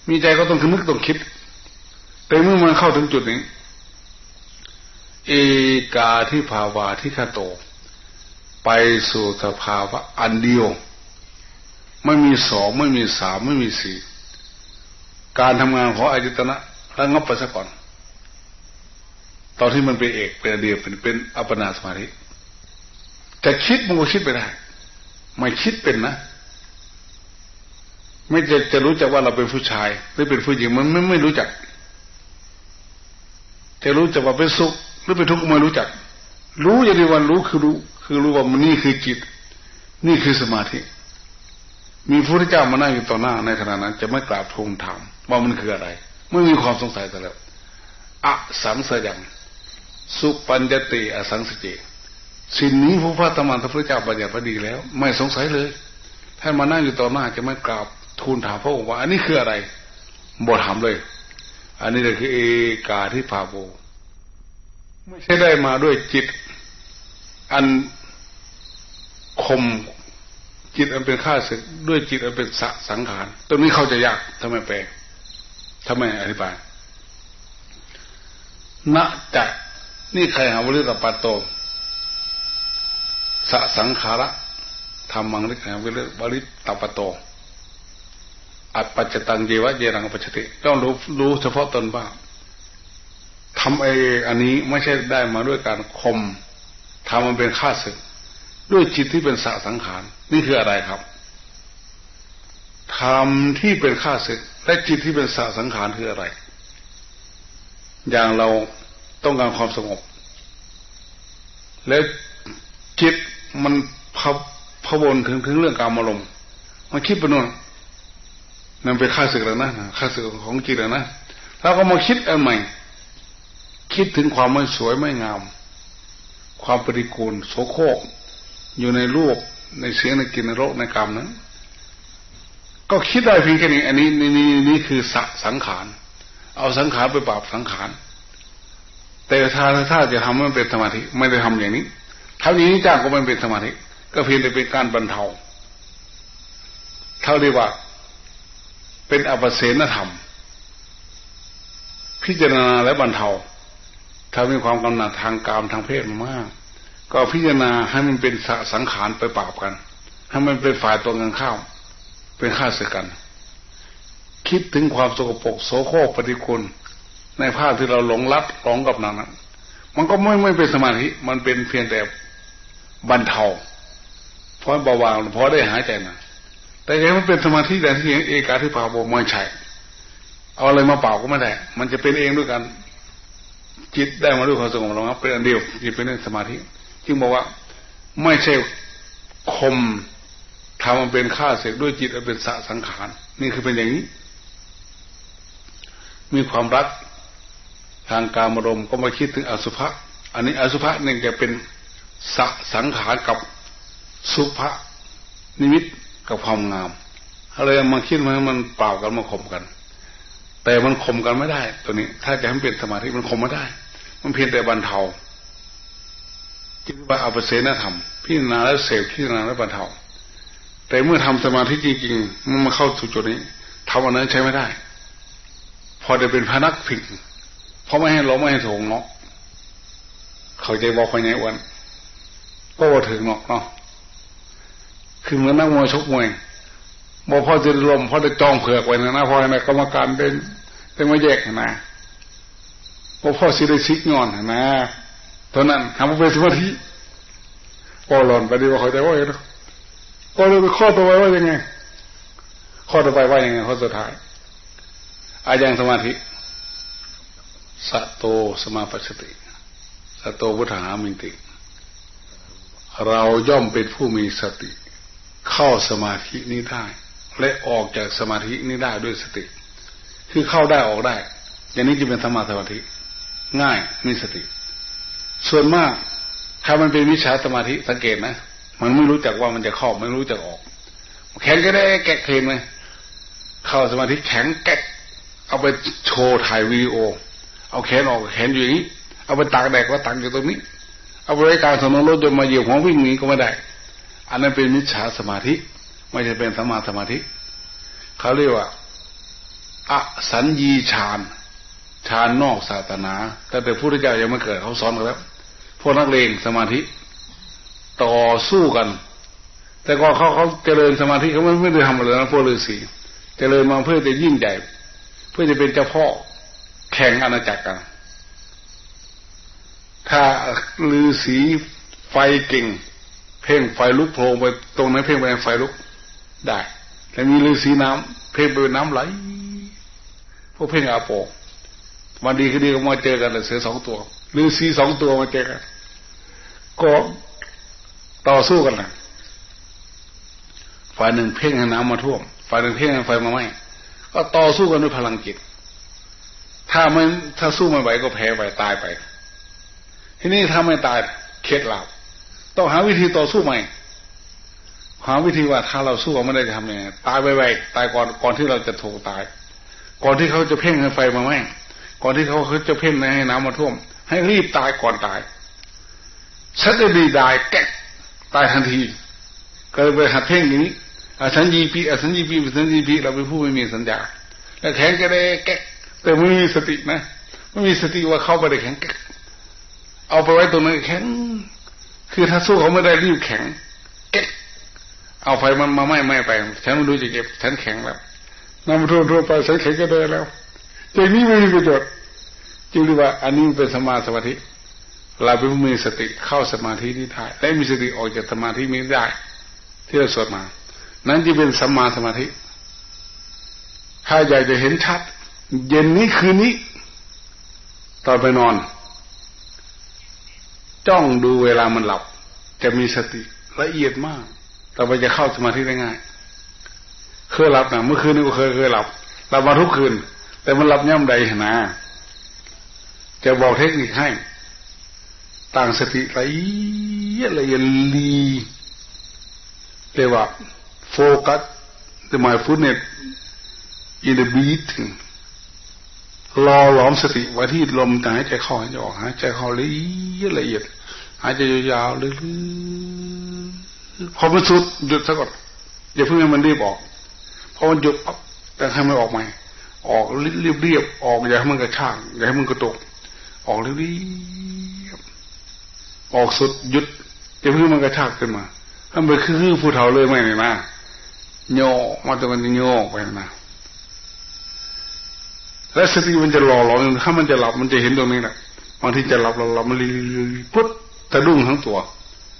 มีใจก็ต้องคิดนึกต้องคิด แต่เมื่อมันเข้าถึงจุดนี้ เอกาที่ภาวาที่คาโต ไปสู่สภาวะอันเดียว ไม่มีสองไม่มีสามไม่มีสี่การทำงานของอายตนะระงับไปซะก่อน ตอนที่มันเป็นเอกเป็นเดียวเป็นเป็นอัปปนาสมาธิจะคิดมันก็คิดไปได้ ไม่คิดเป็นนะ ไม่จะจะรู้จักว่าเราเป็นผู้ชาย หรือเป็นผู้หญิงมันไม่ไม่รู้จัก จะรู้จักว่าเป็นสุขหรือเป็นทุกข์ไม่รู้จัก รู้อย่างเดียววันรู้คือรู้ คือรู้ว่ามันนี่คือจิต นี่คือสมาธิ มีพระพุทธเจ้ามานั่งอยู่ต่อหน้าในขณะนั้น จะไม่กราบทูลถามว่ามันคืออะไรไม่มีความสงสัยแต่แล้วอสังสยังสุปัญญติอสังสจิสิ่งนี้พระพุทธธรรมพระพุทธเจ้าบัญญัติพอดีแล้ว ไม่สงสัยเลยท่านมานั่งอยู่ต่อหน้าจะไม่กราบ ทูลถามพระองค์ว่า อันนี้คืออะไรบทถามเลย อันนี้เลยคือเอกาที่พาโบไม่ใช่ได้มาด้วยจิต อันคมจิตอันเป็นข้าศึกด้วยจิตอันเป็นสสังขารตรงนี้เขาจะยากทำไมแปลทำไมอธิบายณจักนี่ใครหาวริตปัตโตสสังขาระทำมังลิขวิริบริตปัตโต อัตปัจจตังเยวะเยรังปัจติต้องรู้รู้เฉพาะตนบ้างทำไอ้อันนี้ไม่ใช่ได้มาด้วยการคมทำมันเป็นข้าศึก ด้วยจิตที่เป็นสะสังขาร นี่คืออะไรครับทำที่เป็นข้าศึกและจิตที่เป็นสะสังขารคืออะไร อย่างเราต้องการความสงบ แล้วจิตมันพะพะวนถึงถึงเรื่องการอารมณ์มันคิดไปนู่น นั่นเป็นข้าศึกแล้วนะข้าศึกของจิตแล้วนะแล้วก็มาคิดอันใหม่ คิดถึงความไม่สวยไม่งาม ความปฏิกูลโสโครกอยู่ในรูปในเสียงในกลิ่นในรสในกรรมนั้น ก็คิดได้เพียงแค่นี้อันนี้นี่นี่นี่คือสัสังขารเอาสังขารไปปราบสังขารแต่ถ้าถ้าจะทำให้มันเป็นสมาธิไม่ได้ทำอย่างนี้ทำอย่างนี้จ้างก็ไม่เป็นสมาธิก็เพียงแต่เป็นการบรรเทาเท่าเรียกว่า เป็นอภิเสนธรรม พิจารณาและบรรเทาถ้ามีความกำหนัดทางกามทางเพศมาก ก็พิจารณาให้มันเป็นสังขารไปปราบกัน ให้มันเป็นฝ่ายตัวเงินข้าวเป็นข้าศึกกัน คิดถึงความสกปรกโสโครกปฏิคุณในภาพที่เราหลงรัดหลงกับนั้นมันก็ไม่ไม่เป็นสมาธิ มันเป็นเพียงแต่บรรเทาเพราะเบาบางเพราะได้หายใจนะ แต่ยังมันเป็นสมาธิแต่ที่เอกาที่ป่าโบไม่ใช่เอาอะไรมาเป่าก็ไม่ได้มันจะเป็นเองด้วยกัน จิตได้มาด้วยความสงบระงับเป็นอันเดียวจิตเป็นเรื่องสมาธิจึงบอกว่าไม่ใช่คมทำมันเป็นข้าเสกด้วยจิตเป็นสะสังขาร นี่คือเป็นอย่างนี้ มีความรักทางการมรมก็มาคิดถึงอสุภะอันนี้อสุภะนี่จะเป็นสะสังขารกับสุภะนิมิต กับความงามอะไรมาคิดมามันเปล่ากันมาข่มกัน แต่มันข่มกันไม่ได้ ตัวนี้ ถ้าจะให้มันเป็นสมาธิมันข่มไม่ได้ มันเพียงแต่บรรเทาจิตว่าเอาเปเสนธรรมพิจารณาแล้วเสพพิจารณาแล้วบรรเทาแต่เมื่อทำสมาธิจริงๆมันมาเข้าสู่จุดนี้ทำอันนั้นใช้ไม่ได้ พอจะเป็นพนักผิงเพราะไม่ให้ล้มไม่ให้ถงเนาะเขาใจบอกไปไงวันก็ว่าถึงเนาะเนาะ คือเหมือนนักมวยชกมวยบอกพ่อจะลมพ่อจะจองเผือกไว้นะนะพ่อนะกรรมการเดินเดินมาแยกนะบอกพ่อสิได้ชิกงอนนะตอนนั้นทำไปสมาธิพอหล่นไปดีว่าเขาจะว่าอย่างก็เลยข้อต่อไปว่ายังไง ข้อต่อไปว่ายังไงข้อสุดท้ายอายังสมาธิสัตโตสมาปัสสติสัตโตพุทธามินติ เราย่อมเป็นผู้มีสติ เข้าสมาธินี้ได้ และออกจากสมาธินี้ได้ด้วยสติ คือเข้าได้ออกได้ อย่างนี้จะเป็นสมาสมาธิ ง่ายมีสติ ส่วนมาก ถ้ามันเป็นวิชาสมาธิสังเกตนะมันไม่รู้จักว่ามันจะเข้าไม่รู้จักออก แข็งก็ได้แกะเคลนไหมเข้าสมาธิแข็งแกะเอาไปโชว์ถ่ายวีดีโอ เอาแขนออกแขนอยู่อย่างนี้ เอาไปตากแดดก็ตากอยู่ตรงนี้ เอาไปไว้กลางถนนรถยนต์มาเหยียบหัววิ่งหนีก็ไม่ได้ อันนั้นเป็นมิจฉาสมาธิ ไม่ใช่เป็นสมาสมาธิเขาเรียกว่าอสัญญีฌานฌานนอกศาสนาแต่แต่พระพุทธเจ้ายังไม่เกิดเขาสอนกันแล้วพวกนักเลงสมาธิ ต่อสู้กัน แต่ก่อนเขาเขาเจริญสมาธิเขาไม่ไม่ได้ทำอะไรนะพวกฤาษีเจริญมาเพื่อจะยิ่งใหญ่ เพื่อจะเป็นเจ้าพ่อแข่งอาณาจักรกัน ถ้าฤาษีไฟเก่ง เพ่งไฟลุกโผล่ไปตรงนั้นเพ่งไปไฟลุกได้แต่มีฤาษีน้ำเพ่งไปน้ำไหลพวกเพ่งอาโปวันดีคือดีก็มาเจอกันเสือสองตัวฤาษีสองตัวมาเจอกันก็ต่อสู้กันนะฝ่ายหนึ่งเพ่งให้น้ำมาท่วมฝ่ายหนึ่งเพ่งให้ไฟมาไหม้ก็ต่อสู้กันด้วยพลังจิต ถ้าไม่ถ้าสู้ไม่ไหวก็แพ้ไปตายไป ทีนี้ถ้าไม่ตายเคล็ดลับ ต้องหาวิธีต่อสู้ใหม่ หาวิธีว่าถ้าเราสู้ไม่ได้จะทำยังไงตายไปๆตายก่อนก่อนที่เราจะถูกตาย ก่อนที่เขาจะเพ่งให้ไฟมาไหม้ก่อนที่เขาเขาจะเพ่งให้น้ำมาท่วม ให้รีบตายก่อนตายฉันจะดีได้แก๊กตายทันทีก็เลยไปหัดเพ่งอย่างนี้อสัญญีปีอสัญญีปีอสัญญีปีเราเป็นผู้ไม่มีสัญญาแล้วแข็งก็ได้แก๊กแต่ไม่มีสตินะไม่มีสติว่าเข้าไปได้แข็งแก๊กเอาไปไว้ตรงนั้นแข็ง คือถ้าสู้เขาไม่ได้รีบแข็งแก๊กเอาไฟมันมาไหม้ไหม้ไป ฉันไม่รู้จะเก็บ ฉันแข็งแล้วน้ำท่วมท่วมไปฉันแข็งก็ได้แล้วอย่างนี้ไม่มีประโยชน์จึงเรียกว่า อันนี้เป็นสมาสมาธิเราเป็นผู้มีสติเข้าสมาธินี้ได้และมีสติออกจากสมาธินี้ได้ ที่เราสวดมา นั้นจะเป็นสัมมาสมาธิ ถ้าอยากจะเห็นชัด เย็นนี้คืนนี้ ตอนไปนอน จ้องดูเวลามันหลับ จะมีสติละเอียดมาก แต่อไปจะเข้าสมาธิได้ง่าย เคยหลับนะเมื่อคืนนี้ก็เคยเคยหลับหลับมาทุกคืน แต่มันหลับย่ำใดนะจะบอกเทคนิคให้ ต่างสติละเอียดละเอียดลีเรียกว่าโฟกัส the mindfulness in the breathing รอหลอมสติไว้ที่ลมหายใจเข้าหายใจออกหายใจเข้าละเอียดละเอียด หายใจยาวๆลึกๆพอมันสุดหยุดซะก่อนอย่าเพิ่งให้มันรีบออกพอมันหยุดปั๊บแต่ให้มันออกใหม่ออกเรียบๆออกอย่าให้มันกระช่างอย่าให้มันกระตก ออกเร็วดีออกสุดหยุดจะเพิ่งมันกระชากขึ้นมาถ้าไปคือผู้เฒ่าเลยไม่เนี่ยนะโยกมาตรงนั้นโยกไปนะและสติมันจะหล่อหลอมถ้ามันจะหลับมันจะเห็นตรงนี้แหละบางทีจะหลับหลับมันลีพุท ตะดุ้งทั้งตัว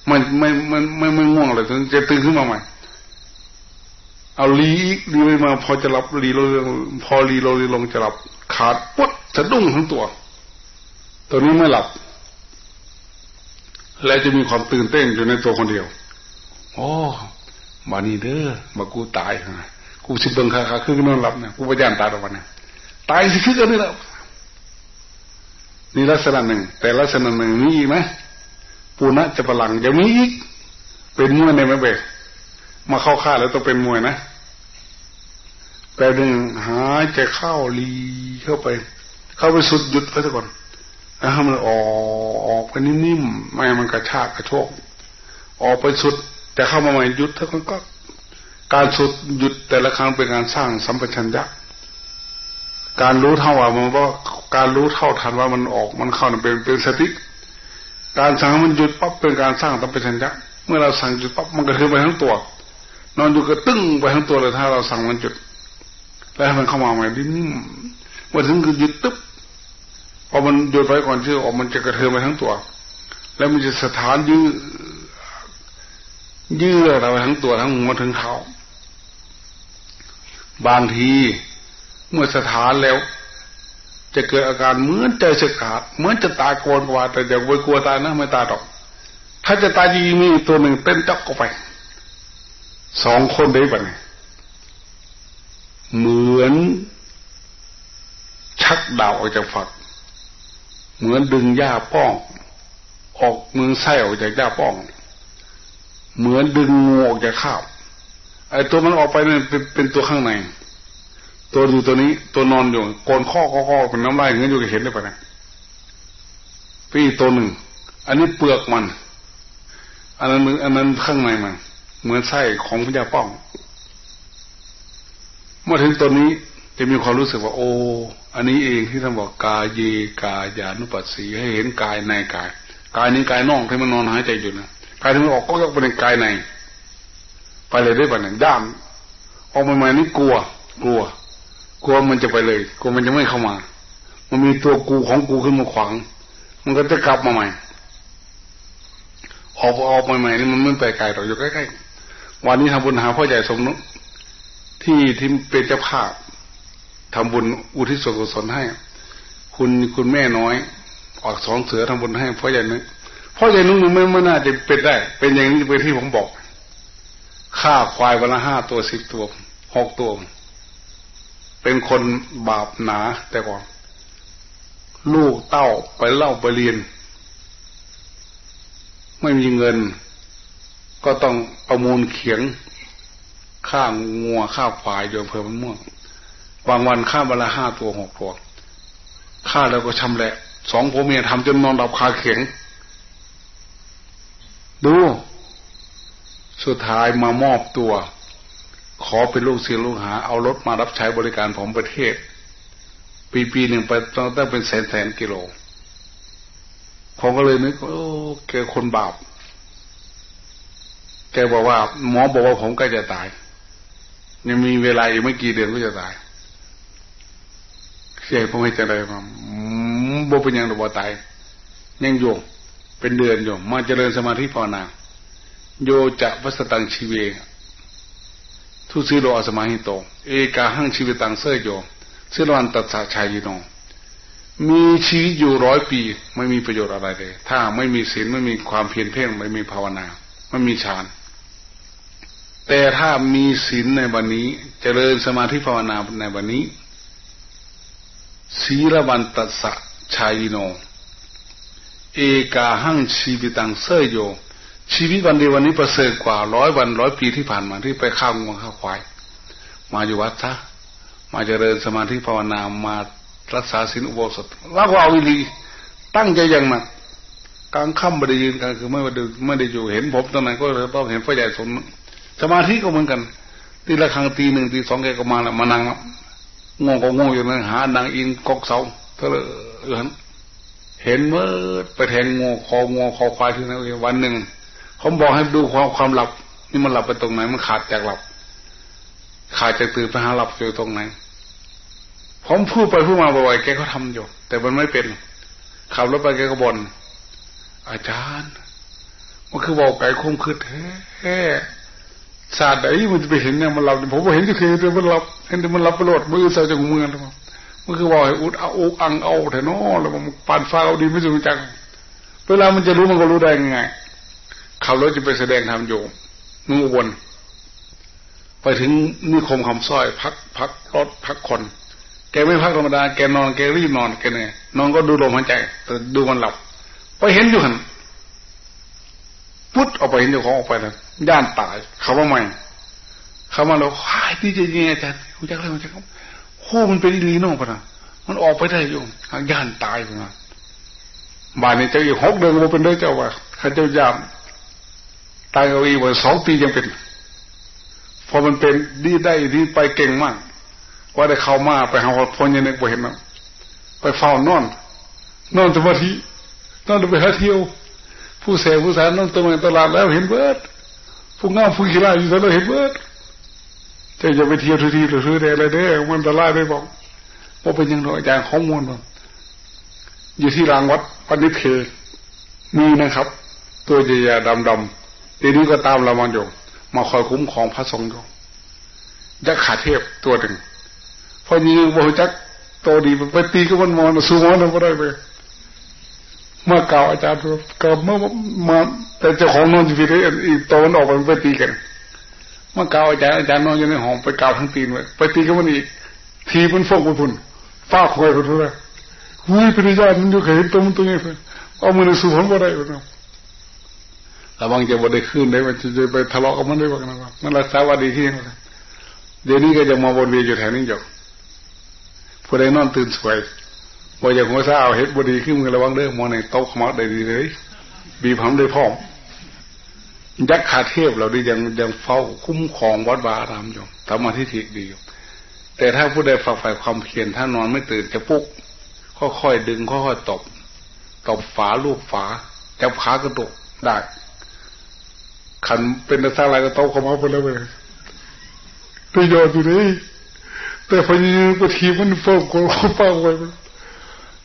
มันไม่มันไม่ไม่ง่วงเลยจะตื่นขึ้นมาใหม่ เอาลีลีไปมา พอจะหลับลีโลพอลีโลลีลงจะหลับ ขาดปุ๊บสะดุ้งทั้งตัว ตัวนี้ไม่หลับ และจะมีความตื่นเต้นอยู่ในตัวคนเดียวโอ้มานี่เด้อมากูตายกูสิบเบิงคาคาคือนอนหลับเนี่ยกูพยายามตายตรงวันนี้ตายสิคือกันนี่แหละนี่ลักษณะหนึ่ง แต่ลักษณะหนึ่งมีอีกไหม ปูนะจะพลังยังมีอีก เป็นมวยในไหมเบมาเข้าค่าแล้วต้องเป็นมวยนะแต่หนึ่งหายใจเข้าลีเข้าไป เข้าไปสุดหยุดไว้ซะก่อนแล้วให้มันออกออกไปนิ่มๆไม่มันกระชากกระโชกออกไปสุด แต่เข้ามาใหม่หยุดเท่านั้นก็ การสุดหยุดแต่ละครั้งเป็นการสร้างสัมปชัญญะการรู้เท่าว่ามันว่าการรู้เท่าทันว่ามันออกมันเข้าเป็นเป็นสติ การสั่งมันหยุดปั๊บเป็นการสร้างสัมปชัญญะเมื่อเราสั่งหยุดปั๊บมันก็คือไปทั้งตัว นอนอยู่ก็ตึ้งไปทั้งตัวเลยถ้าเราสั่งมันหยุด แล้วมันเข้ามาใหม่ดิ้นมาถึงคือหยุดตึ๊บพอมันหยุดไปก่อนที่ออกมันจะกระเทือนไปทั้งตัว แล้วมันจะสถานยื้อยื้อเราไปทั้งตัวทั้งหัวถึงเท้าบางทีเมื่อสถานแล้ว จะเกิดอาการเหมือนใจสขาดเหมือนจะตายโกนกว่า แต่อย่าไปกลัวตายนะไม่ตายหรอก ถ้าจะตายจริงมีตัวหนึ่งเต้นจักก็ไปสองคนได้ปะเนี่ยเหมือน ชักดาวออกจากฝัก เหมือนดึงหญ้าป้อง ออกมือไส้ออกจากหญ้าป้อง เหมือนดึงงูออกจากข้าวไอ้ตัวมันออกไปเนี่ยเป็นเป็นตัวข้างใน ตัวอยู่ตัวนี้ ตัวนอนอยู่โกนข้อข้อเป็นน้ำลายเงี้ยอยู่ก็เห็นได้ปะเนี่ยพี่ตัวหนึ่ง อันนี้เปลือกมัน อันนั้นอันนั้นข้างในมัน เหมือนไส้ของพญาป้อง เมื่อถึงตัวนี้จะมีความรู้สึกว่า โอ้ อันนี้เองที่ท่านบอกกายเยกายานุปัสสีให้เห็นกายในกาย กายนี้กายนอกที่มันนอนหายใจอยู่นะกายที่มันออกก็ยกเป็นกายใน ไปเลยได้ปะเนี่ยด้ามออกมาใหม่นี่กลัว กลัว กลัวมันจะไปเลยกลัวมันจะไม่เข้ามา มันมีตัวกูของกูขึ้นมาขวาง มันก็จะกลับมาใหม่ ออกออกใหม่ๆนี่มันไม่ไปไกลหรอกอยู่ใกล้ๆวันนี้ทำบุญหาพ่อใหญ่สมนุที่ที่เป็นเจ้าภาพทำบุญอุทิศส่วนกุศลให้ คุณคุณแม่น้อยออกสองเสือทำบุญให้พ่อใหญ่นึกพ่อใหญ่นึกไม่ไม่น่าจะเป็นได้ เป็นอย่างนี้เป็นที่ผมบอกฆ่าควายวันละห้าตัวสิบตัวหกตัว เป็นคนบาปหนาแต่ก่อน ลูกเต้าไปเล่าไปเรียน ไม่มีเงิน ก็ต้องประมูลเขียงข้างัวข้าควายโยมเพิ่มมันม่วงบางวันข้าเวลาห้าตัวหกตัวข้าแล้วก็ชำแหละสองผัวเมียทำจนนอนดับคาเข็งดู สุดท้ายมามอบตัว ขอเป็นลูกศิษย์ลูกหา เอารถมารับใช้บริการผมประเทศ ปีปีหนึ่งไปต้องต้งเป็นแสนแสนกิโลผมก็เลยนึกโอ้แกคนบาปแกบอกว่า หมอบอกว่าผมใกล้จะตาย ยังมีเวลาอีกไม่กี่เดือนก็จะตายเสียผมให้จะได้มาบ่เป็นยังตัวตาย ยังโยเป็นเดือนโยมาเจริญสมาธิภาวนาโยจะวัสตังชีเว ทุสิโรอสมาหิโต เอกาหังชีวิตังเสยโยเสรวันตัดสาชัยโนมีชีวิตอยู่ร้อยปี ไม่มีประโยชน์อะไรเลย ถ้าไม่มีศีลไม่มีความเพียรเพ่งไม่มีภาวนา ไม่มีฌาน แต่ถ้ามีศีลในวันนี้จเจริญสมาธิภาวนาในวันนี้ศีลวันตัสสะชายโน เอกาหังชีวิตังเสยโย ชีวิตวันเดียววันนี้ประเสริฐกว่าร้อยวันร้อยปีที่ผ่านมาที่ไปข้าวงวงข้าวควาย มาอยู่วัดซะมาเจริญสมาธิภาวนามารักษาศีลอุโบสถแล้วก็เอาวิลีตั้งใจอย่างหนักกลางค่ำไม่ได้ยืนกลางคือไม่ได้ไม่ได้อยู่เห็นผมตอนนั้นก็เลยต้องเห็นพระใหญ่สมสมาธิก็เหมือนกัน ตีละครั้งตีหนึ่งตีสองแกก็มาแล้วมานั่งงงก็งงอยู่นั่งหานางอินกกเสาเธอเออเเห็นเมื่อไปแทงงูคองูคอควายที่นั่นวันหนึ่ง ผมบอกให้ดูความความหลับ นี่มันหลับไปตรงไหน มันขาดจากหลับ ขาดจากตื่นไปหาหลับอยู่ตรงไหน ผมพูดไปพูดมาบ่อยๆแกก็ทำอยู่ แต่มันไม่เป็นขับรถไปแกก็บน่นอาจารย์มันคือบอกไก่คมคือแท้ศาสตร์ไหนมันจะไปเห็นเนี่ยมันหลับผมก็เห็นที่เคยแต่มันหลับเห็นแต่มันหลับไปโลดมือเสาจากมือนะมันคือบอกให้อุดเอาอุอังเอาแต่นอแล้วมันปานฟ้าเอาดีไม่สูงจัง เวลามันจะรู้มันก็รู้ได้ยังไง ขับรถจะไปแสดงธรรมอยู่มือวนไปถึงนิคมคำสร้อย พักพักรถพักคน แกไม่พักธรรมดา แกนอนแกรีบนอนแกเนี่ยนอนก็ดูลมหายใจแต่ดูมันหลับไปเห็นอยู่หันพุทธออกไปเห็นเจ้าของออกไปแล้วย่านตายเขาว่าไม่เขามาเราหายที่จะยังไงอาจารย์คุณจักอะไรคุณจักโอ้มันเป็นอีลีโน่ปะนะมันออกไปได้ยู่ย่านตายไปมาบ้านนี้เจ้าอีกหกเดือนก็เป็นได้เจ้าว่าข้าเจ้ายาม ตายเอาอีว่าสองปียังเป็น พอมันเป็นดีได้ดีไปเก่งมาก ว่าได้เข้ามาไปหาพอยังนึกไปเห็นนะไปเฝ้านอน นอนสมาธินอนไปหาเที่ยว ผู้เสพผู้สารนอนตัวตลาดแล้วเห็นเบิดผู้งามผู้ขี้ร้ายอยู่ตลอดเห็นเบิดจะจะไปเที่ยวทุกทีหรือซื้ออะไรเด้อมันตลาดได้บอกว่าเป็นยังไงอาจารย์ข้อมูลบอกอยู่ที่รางวัดปันิเพมีนะครับ ตัวใหญ่ๆดำๆ ทีนี้ก็ตามเรามาอยู่มาคอยคุ้มของพระสงฆ์อยู่ยักษ์ขาเทพตัวหนึ่งพอยิงโบจักโตดีไปตีก็มันมอนสู้มอนก็ได้ไปเมื่อเก่าอาจารย์ก็เมื่อมาแต่เจ้าของนอนจีวีอีกโตมันออกไปตีกันเมื่อเก่าอาจารย์อาจารย์นอนอยู่ในห้องไปเก่าทั้งตีนไว้ไปตีก็มันอีกทีมันฟกมันพุ่นฟ้าคอยคนเท่าหร่หุ้ยปริญญามันอยู่เห็นตัวมันตัวนี้เอามือสู้ผมก็ได้เนาะ ระวังจะบดได้ขึ้นได้มันจะไปทะเลาะกับมันได้บ้างนะมันรักษาว่าดีที่ยังเดี๋ยวนี้ก็จะมาวนเวียนอยู่แถวนี้อยู่ผู้ใดนอนตื่นสวยว่าอย่างหัวซาเอาเฮ็ดบดีขึ้นมือระวังเด้อมองในโต๊ะขมักได้ดีเลย บีพัมได้พร้อมยักษ์ขาเทพเราดียังยังเฝ้าคุ้มครองวัดบาอารามอยู่ทำมาที่ถิดีอยู่แต่ถ้าผู้ใดฝักใฝ่ความเพียรถ้านอนไม่ตื่นจะปุ๊กค่อยๆดึงค่อยๆตบตบฝาลูกฝาจับขากระตุกได้ ขันเป็นนักสร้างอะไรก็ต้องเขามาไปแล้วเลยประโยชน์อยู่นี่แต่พอยีปฏิมันโฟกเขาเป้าไว้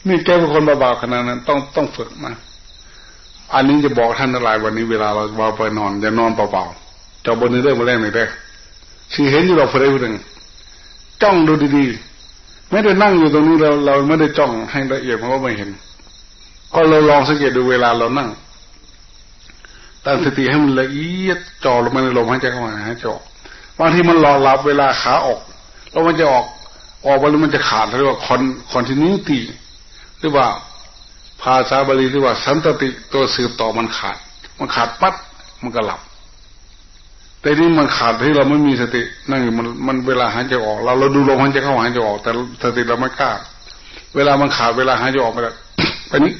นี่แกเป็นคนบาๆขนาดนั้น ต้องต้องฝึกมาอันนี้จะบอกท่านอะไรวันนี้เวลาเราเราไปนอนอย่านอนเปล่าๆจะบนนี้เรื่องมาแรกหน่อยได้ชีเห็นอยู่เราเฟรย์หนึ่งจ้องดูดีๆไม่ได้นั่งอยู่ตรงนี้เราเราไม่ได้จ้องให้ละเอียดเพราะว่าไม่เห็น ก็เราลองสังเกตดูเวลาเรานั่ง ตั้งสติให้มันละเอียดจ่อลงมาในลมหายใจเข้ามาหายใจออกบางทีมันรอรับเวลาขาออกแล้วมันจะออกออกไปแล้วมันจะขาดเรียกว่าคอนคอนทินิวตีหรือว่าภาษาบาลีหรือว่า สันตติตัวสืบต่อมันขาด มันขาดปั๊บมันก็หลับ แต่นี่มันขาดที่เราไม่มีสตินั่งมันมันเวลาหายใจออก เราเราดูลมหายใจเข้าหายใจออก แต่สติเราไม่กล้า เวลามันขาดเวลาหายใจออกไปแล้วไปนี้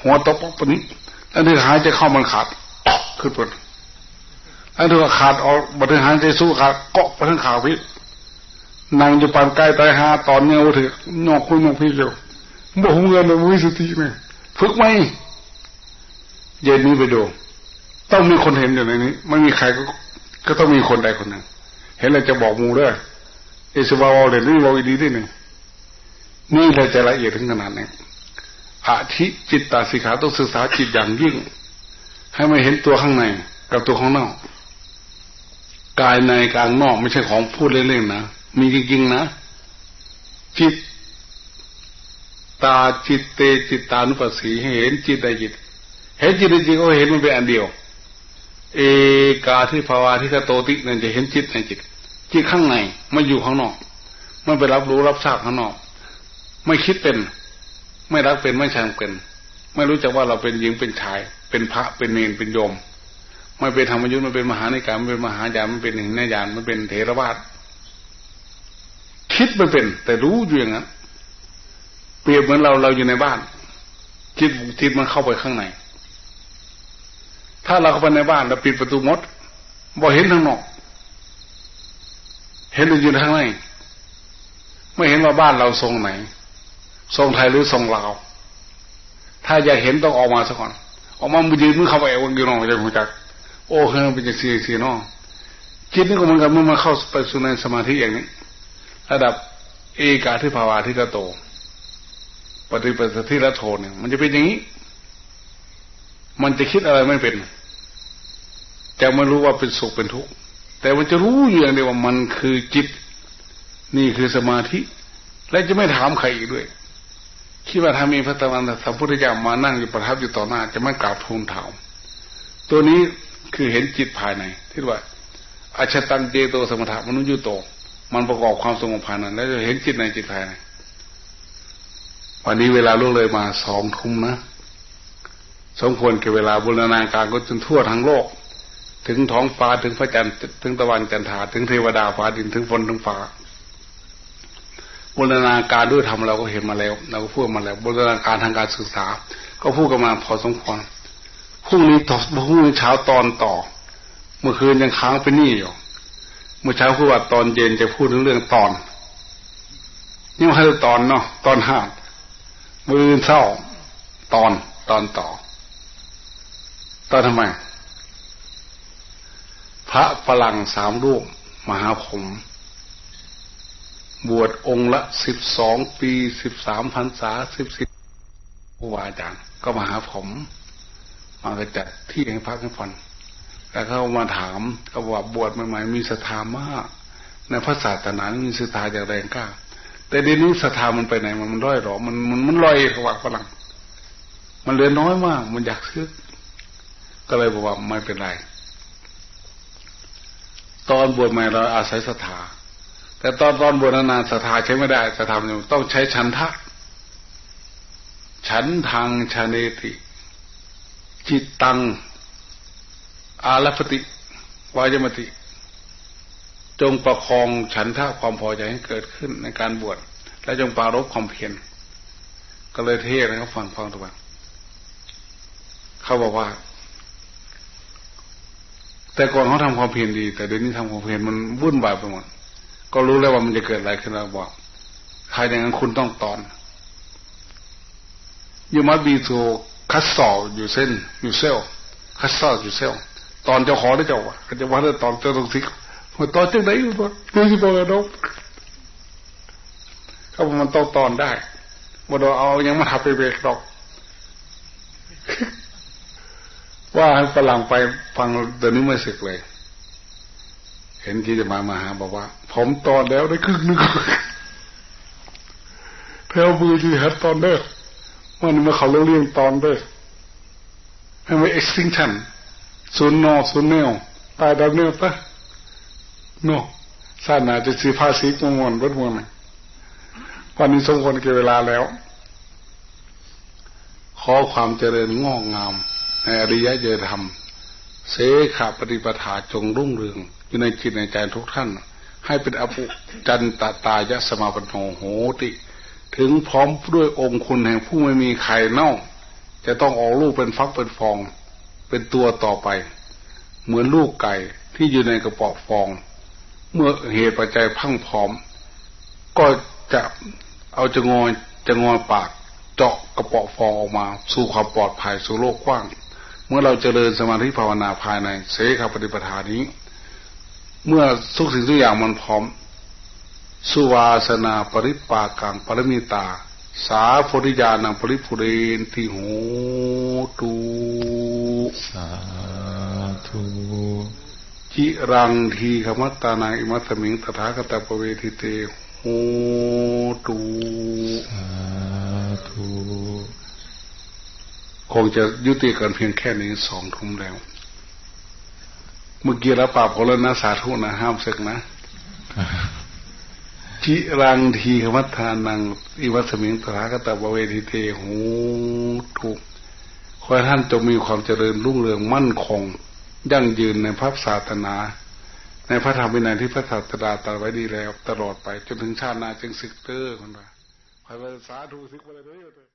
หัวตกปนี้ อันที่หายใจเข้ามันขาดขึ้นไปอันที่ขาดออกบัถึงหายใจสู้ขาดเกาะไปทั้งขาพิษนางจะปานใกล้ตายหาตอนเนี้ยถือนอกคุยนอกพี่เดียวบอกเงินเราไม่สติไหมฝึกไหมเย็นนี้ไปดู ต้องมีคนเห็นอยู่ในนี้ ไม่มีใครก็ก็ต้องมีคนใดคนหนึ่ง เห็นแล้วจะบอกมูด้วยเอสบาวเรนนี่บอกดีด้วยหนึ่งนี่เราจะละเอียดถึงขนาดนี้ อาธิจิตตาสิขาต้องศึกษาจิตอย่างยิ่ง ให้ไม่เห็นตัวข้างในกับตัวข้างนอก กายในกลางนอกไม่ใช่ของพูดเล่นๆนะ มีจริงๆนะ จิตตาจิตเตจิตตานุปัสสีให้เห็นจิตใดจิต เห็นจิตใดจิตก็เห็นมันเป็นอันเดียว เอกาที่ภาวะที่กโตตินั่นจะเห็นจิตในจิต จิตข้างในไม่อยู่ข้างนอกไม่ไปรับรู้รับทราบข้างนอก ไม่คิดเป็น ไม่รักเป็นไม่ชังเป็น ไม่รู้จักว่าเราเป็นหญิงเป็นชาย เป็นพระเป็นเนรเป็นโยมไม่เป็นธรรมยุทธ์ไม่เป็นมหาในการไม่เป็นมหายานไม่เป็นหินยานไม่เป็นเถรวาทคิดไม่เป็น แต่รู้อยู่อย่างนั้นเปรียบเหมือนเราเราอยู่ในบ้านจิตจิตมันเข้าไปข้างใน ถ้าเราเข้าไปในบ้านเราปิดประตูมดบ่เห็นทางนอก เห็นอยู่ทางในไม่เห็นว่าบ้านเราทรงไหน ทรงไทยหรือทรงลาว ถ้าอยากเห็นต้องออกมาสักก่อน ออกมามือยืนมือเข้าไปเอวอยู่น้องจะรู้จัก โอ้เฮ้ยเป็นจังสีสีน้องจิตนี่ก็เหมือนกันเมื่อมาเข้าไปสู่ในสมาธิอย่างนี้ ระดับเอกาที่ภาวะที่กระโต ปฏิปสติละโทเนี่ย มันจะเป็นอย่างนี้ มันจะคิดอะไรไม่เป็นจะไม่รู้ว่าเป็นสุขเป็นทุกข์แต่มันจะรู้อย่างเดียวว่ามันคือจิต นี่คือสมาธิ และจะไม่ถามใครอีกด้วย คิดว่าถ้ามีพระตวันสัมพุทธเจ้ามานั่งอยู่ประทับอยู่ต่อหน้า จะไม่กราบทูลถามตัวนี้คือเห็นจิตภายในที่ว่าอาชตังเจโตสมถะมนุษยุโต มันประกอบความสงบภายในแล้วจะเห็นจิตในจิตภายในวันนี้เวลาล่วงเลยมาสองทุ่มนะสมควรกับเวลาบุรณาการก็จนทั่วทั้งโลก ถึงท้องฟ้าถึงพระจันทร์ถึงตะวันจันทราถึงเทวดาฟ้าดินถึงฝนถึงฟ้า บูรณาการด้วยธรรมเราก็เห็นมาแล้ว เราก็พูดมาแล้วบูรณาการทางการศึกษา ก็พูดกันมาพอสมควรพรุ่งนี้ต่อพรุ่งนี้เช้าตอนต่อ เมื่อคืนยังค้างไปนี่อยู่เมื่อเช้าพูดว่าตอนเย็นจะพูดถึงเรื่องตอน นี่มันคือตอนเนาะตอนห้ามือเศร้า ตอนตอนต่อ ตอนทำไม พระฝรั่งสามรูปมหาผม บวชองค์ละสิบสองปีสิบสามพรรษาสิบสิบผู้วาอาจารย์ก็มาหาผม มากระจัดที่ให้พักให้ฟันแล้วเขามาถามเขาว่าบวชใหม่ๆมีศรัทธามาก ในพระศาสนามีศรัทธาอย่างแรงกล้า แต่เดี๋ยวนี้ศรัทธามันไปไหนมันมันร้อยหรอมันมันมันลอยเขว่าฝรั่งมันเหลือน้อยมาก มันอยากซื้อก็เลยบอกว่าไม่เป็นไร ตอนบวชใหม่เราอาศัยศรัทธา แต่ตอนตอนบวชนานศรัทธาใช้ไม่ได้จะทำอยู่ต้องใช้ฉันทะฉันทางชาเนติ จิตตัง อาลปติวายมติ จงประคองฉันทะความพอใจให้เกิดขึ้นในการบวชและจงปารบความเพียรก็เลยเทศนะครับฟังฟังทุกวันเขาบอกว่า แต่ก่อนเขาทำความเพียรดี แต่เดี๋ยวนี้ทำความเพียรมันวุ่นวายไปหมด ก็รู้แล้วว่ามันจะเกิดอะไรขึ้นเราบอกใครอย่างนั้นคุณต้องตอนยูมัดบีโซคัสซออยู่เส้นอยู่เซลคัสซออยู่เซลตอนเจ้าขอได้เจ้าวะจะว่าได้ตอนเจ้าตรงสิมันตอนจังไหนอยู่ปะนี่คือตัวน้องเขาบอกมันต้องตอนได้บ่ดเอายังมาทับไปเบรกดอก ว่าให้ฝรั่งไปฟังเดี๋ยวนี้ไม่สึกเลย เห็นที่จะมามาหาบอกว่า ผมตอนแล้วได้ครึ่งนึงแถวมือที่หัดตอนเด้อมันมาเขาเรื่องตอนเด้อให้ไม่ extinction ศูนย์นอศูนย์เนวตายดาวเนวปะโนศาสนาจะสีภาษีกงวนวัดมวลวันนี้สมควรเกี่เวลาแล้ว ขอความเจริญงอกงาม ในอริยะเจธรรม เสขาปฏิปทาจงรุ่งเรือง อยู่ในจิตในใจทุกท่าน ให้เป็นอภุจันตตายะสมาปโนโหติ ถึงพร้อมด้วยองค์คุณแห่งผู้ไม่มีใครเน่า จะต้องออกลูกเป็นฟักเป็นฟอง เป็นตัวต่อไป เหมือนลูกไก่ที่อยู่ในกระป๋อฟอง เมื่อเหตุปัจจัยพังพร้อม ก็จะเอาจะงอยจะงอยปากเจาะกระป๋อฟองออกมา สู่ความปลอดภัยสู่โลกกว้าง เมื่อเราจเจริญสมาธิภาวนาภายในเสขปฏิปทานี้ เมื่อทุกสิ่งทุกอย่างมันพร้อม สุวาสนาปริปากังปรมิตา สาภริยานังปริภุเรนทิโหตูสาธุจิรังทีขมัตตานาอิมัตมิงตถาคตปเวทิเตโหตูสาธุคงจะยุติกันเพียงแค่นี้สองทุ่มแล้ว เมื่อกี้เราปราบคนแล้วนะสาธุนะห้ามศึกนะจิรังทีวัฒานังอิวัสมิงตถาคตบเวทิเตหูทุกขอให้ท่านจงมีความเจริญรุ่งเรืองมั่นคง ยั่งยืนในพระศาสนา ในพระธรรมวินัยที่พระศาสดาตรัสไว้ดีแล้ว ตลอดไป จนถึงชาตินาจึงศึกเตอร์คนละขอให้สาธุศึกไปเลย